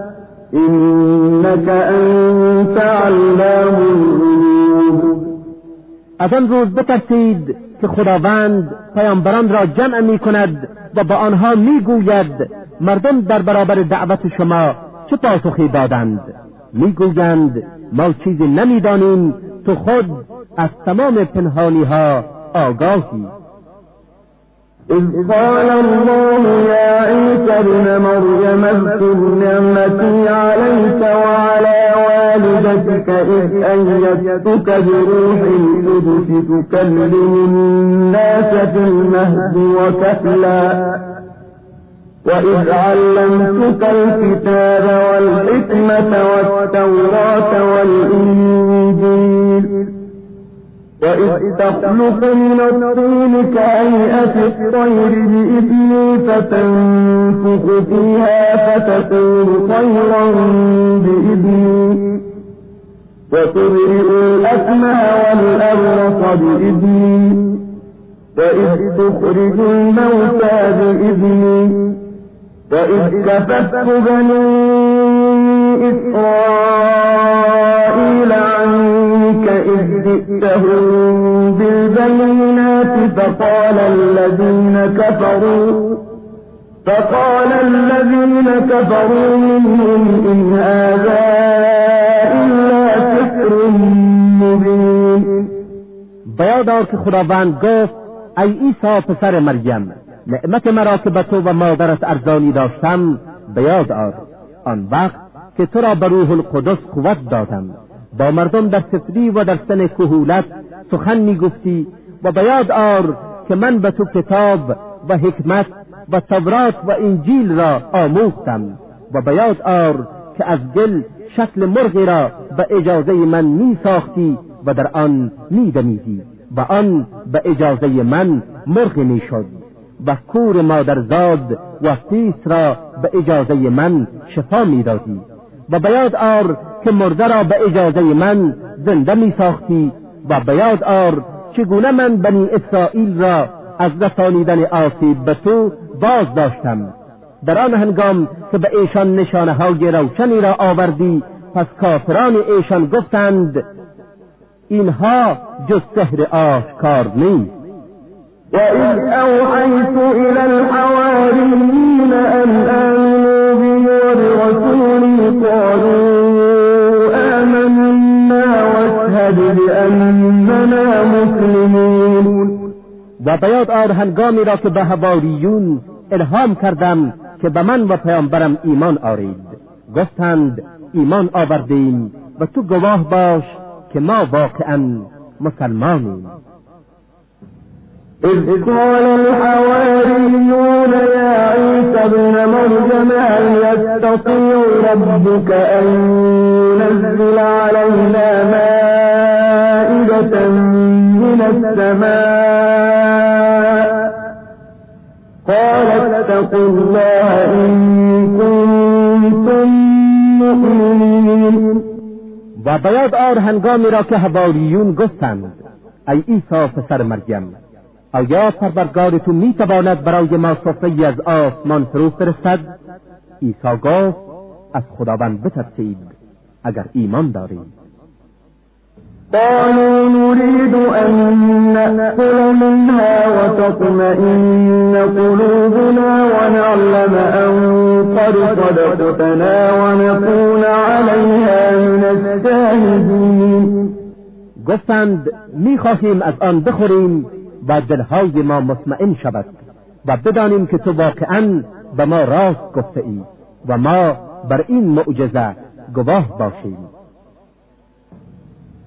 [SPEAKER 2] إنك أنت علام
[SPEAKER 1] از آن روز بترسید که خداوند پیامبران را جمع می کند و به آنها می گوید مردم در برابر دعوت شما چه پاسخی دادند؟ می‌گویند ما چیزی نمی‌دانیم تو خود از تمام پنهانی ها آگاهی.
[SPEAKER 2] إذ قال الله يا عيسى ابن مريم اذكر نعمتي عليك وعلى والدتك إذ أيدتك بروح القدس تكلم الناس في المهد وكفلا وإذ علمتك الكتاب والحكمة والتوراة والإنجيل. وإذ تخلق من الطين كهيئة الطير بإذني فتنفخ فيها فتكون طيرا بإذني وتبرئ الأكمه والأبرص بإذني وإذ تخرج الموتى بإذني وإذ كففت بني إسرائيل عنك إذ جئتهم بالبينات فقال الذين كفروا فقال الذين كفروا منهم إن هذا إلا سحر مبين.
[SPEAKER 1] بیادار که خداوند گفت ای عیسی پسر مریم نعمت مرا که به تو و مادرت ارزانی داشتم به یاد آر. آن وقت که تو را به روح القدس قوت دادم. با مردم در سفری و در سن کهولت سخن می‌گفتی و به یاد آر که من به تو کتاب و حکمت و تورات و انجیل را آموختم و به یاد آر که از دل شکل مرغی را به اجازه من می ساختی و در آن می دمیدی و آن به اجازه من مرغ می شد و کور مادرزاد و پیس را به اجازه من شفا می دادی و به یاد آر که مرده را به اجازه من زنده می ساختی و به یاد آر چگونه من بنی اسرائیل را از رسانیدن آسیب به تو باز داشتم در آن هنگام که به ایشان نشانه های روشنی را آوردی پس کافران ایشان گفتند اینها جز سحر آشکار نیست.
[SPEAKER 2] وإذ أوحيت إلى الحواريين أن مسلمون.
[SPEAKER 1] و به یاد آر هنگامی را که به حواریون الهام کردم که به من و پیامبرم ایمان آرید. گفتند ایمان آوردیم و تو گواه باش که ما واقعا مسلمانیم.
[SPEAKER 2] إذ قال الحواريون يا عيسى ابن مريم هل يستطيع ربك أن ينزل علينا مائدة من السماء. قال اتقوا الله إن كنتم مؤمنين.
[SPEAKER 1] و به یاد آر هنگامی را که حواریون گفتند ای عیسی پسر مریم آیا پروردگار تو می‌تواند برای ما سفره از آسمان فرو فرستد؟ عیسی گفت از خداوند بترسید اگر ایمان دارید.
[SPEAKER 2] قالوا نريد أن نأكل منها وتطمئن قلوبنا ونعلم أن قد صدقتنا ونكون عليها من الشاهدين.
[SPEAKER 1] گفتند می‌خواهیم از آن بخوریم و دلهای ما مطمئن شود و بدانیم که تو واقعا به ما راست گفته ای و ما بر این معجزه گواه باشیم.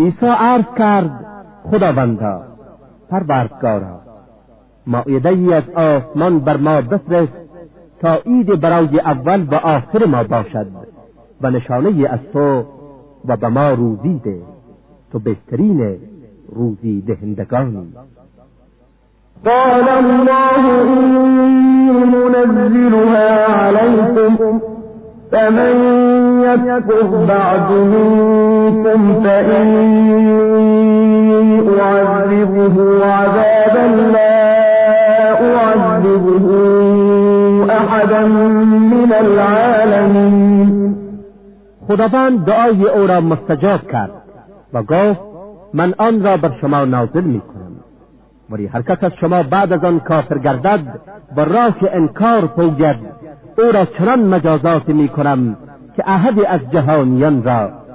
[SPEAKER 1] عیسی عرض کرد خداوندا پروردگارا مائده ای از آسمان بر ما بفرست تا عید برای اول و آخر ما باشد و نشانه از تو و به ما روزی ده. تو بهترین روزی دهندگانی
[SPEAKER 2] قال الله منزلها عليكم فمن يكفر بعد منكم فإني أعذبه عذابا لا أعذبه أحدا من العالمين.
[SPEAKER 1] خداوند دعای او را مستجاب کرد و گفت من آن را بر شما نازل می کنم ولی هر کس از شما بعد از آن کافر گردد و راه انکار پوید او را چنان مجازات می کنم که احدی از جهانیان را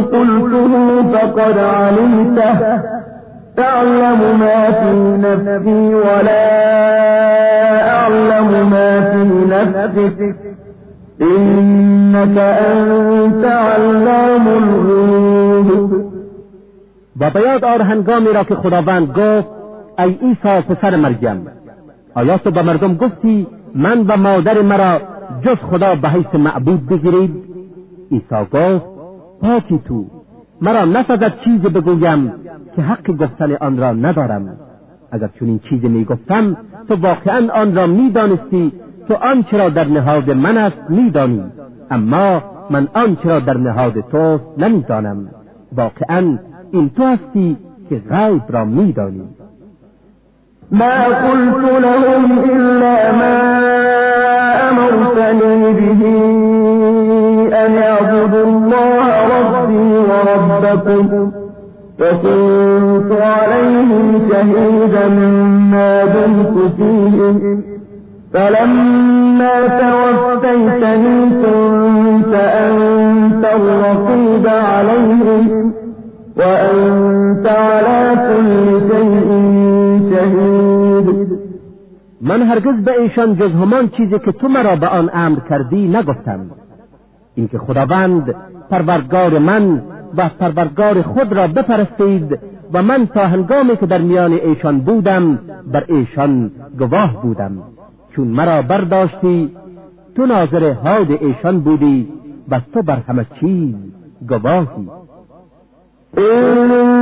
[SPEAKER 2] قلته فقد علمته. تعلم ما في نفسي ولا أعلم ما في نفسك. إنك أنت علام الغيوب.
[SPEAKER 1] و به یاد آر هنگامی را که خداوند گفت ای عیسی پسر مریم. آیا تو به مردم گفتی من و مادر مرا جز خدا به حیث معبود بگیرید؟ عیسی گفت پاکی تو مرا نفذت چیز بگویم که حق گفتن آن را ندارم. اگر چون این چیزی می‌گفتم تو واقعا آن را می‌دانستی تو آنچه را در نهاد من است میدانی. اما من آنچه را در نهاد تو نمی‌دانم. واقعا این تو هستی که غیب را میدانی.
[SPEAKER 2] ما قلت لهم إلا ما أمرتني به. أن يعبدوا الله ربي وربكم وكنت عليهم شهيدا ما دمت فيهم فلما توفيتني كنت أنت الرقيب عليهم وأنت على كل شيء شهید
[SPEAKER 1] من هرگز به ایشان جز همان چیزی که تو مرا به آن امر کردی نگفتم. اینکه خداوند پروردگار من و پروردگار خود را بپرستید و من تا هنگامی که در میان ایشان بودم بر ایشان گواه بودم. چون مرا برداشتی تو ناظر حال ایشان بودی و تو بر همه چیز گواهی.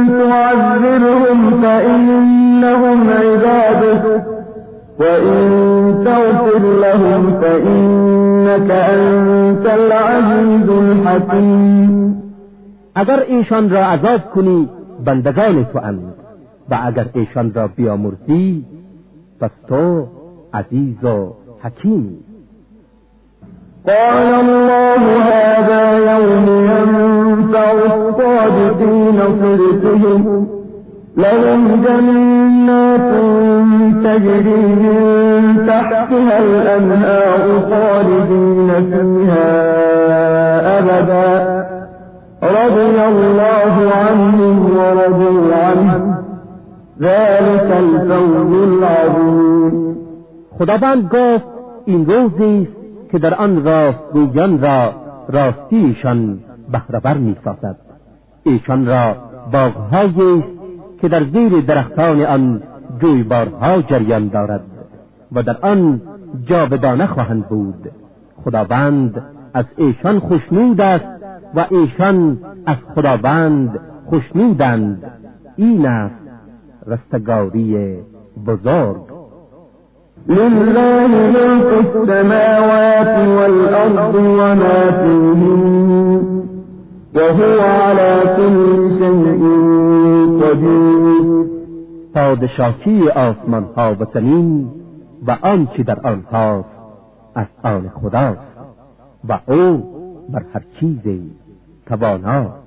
[SPEAKER 2] تعذبهم فإنهم عبادك تغفر لهم فإنك أنت العزيز الحكيم.
[SPEAKER 1] اگر ایشان را عذاب کنی بندگان تو اند. و اگر ایشان را بیامرزی پس تو عزیز و حکیم.
[SPEAKER 2] قال الله هذا يوم ينفع الصادقين صدقهم. لهم جنات تجري من تحتها الأنهار خالدين فيها أبدا. رضي الله عنهم ورضوا عنه. ذلك الفوز العظيم.
[SPEAKER 1] خداوند گفت این روزی که در آن راستگویان را راستیشان بهرهور میسازد. ایشان را باغهایی است که در زیر درختان آن جویبارها جریان دارد و در آن جاودانه خواهند بود. خداوند از ایشان خوشنود است و ایشان از خداوند خوشنودند. این است رستگاری بزرگ.
[SPEAKER 2] لله ملك السماوات والأرض وما فيهن وهو على كل شيء قدير
[SPEAKER 1] پادشاهی آسمان ها و زمین و آنچه در آنهاست از آن خداست و او بر هر چیزی توانا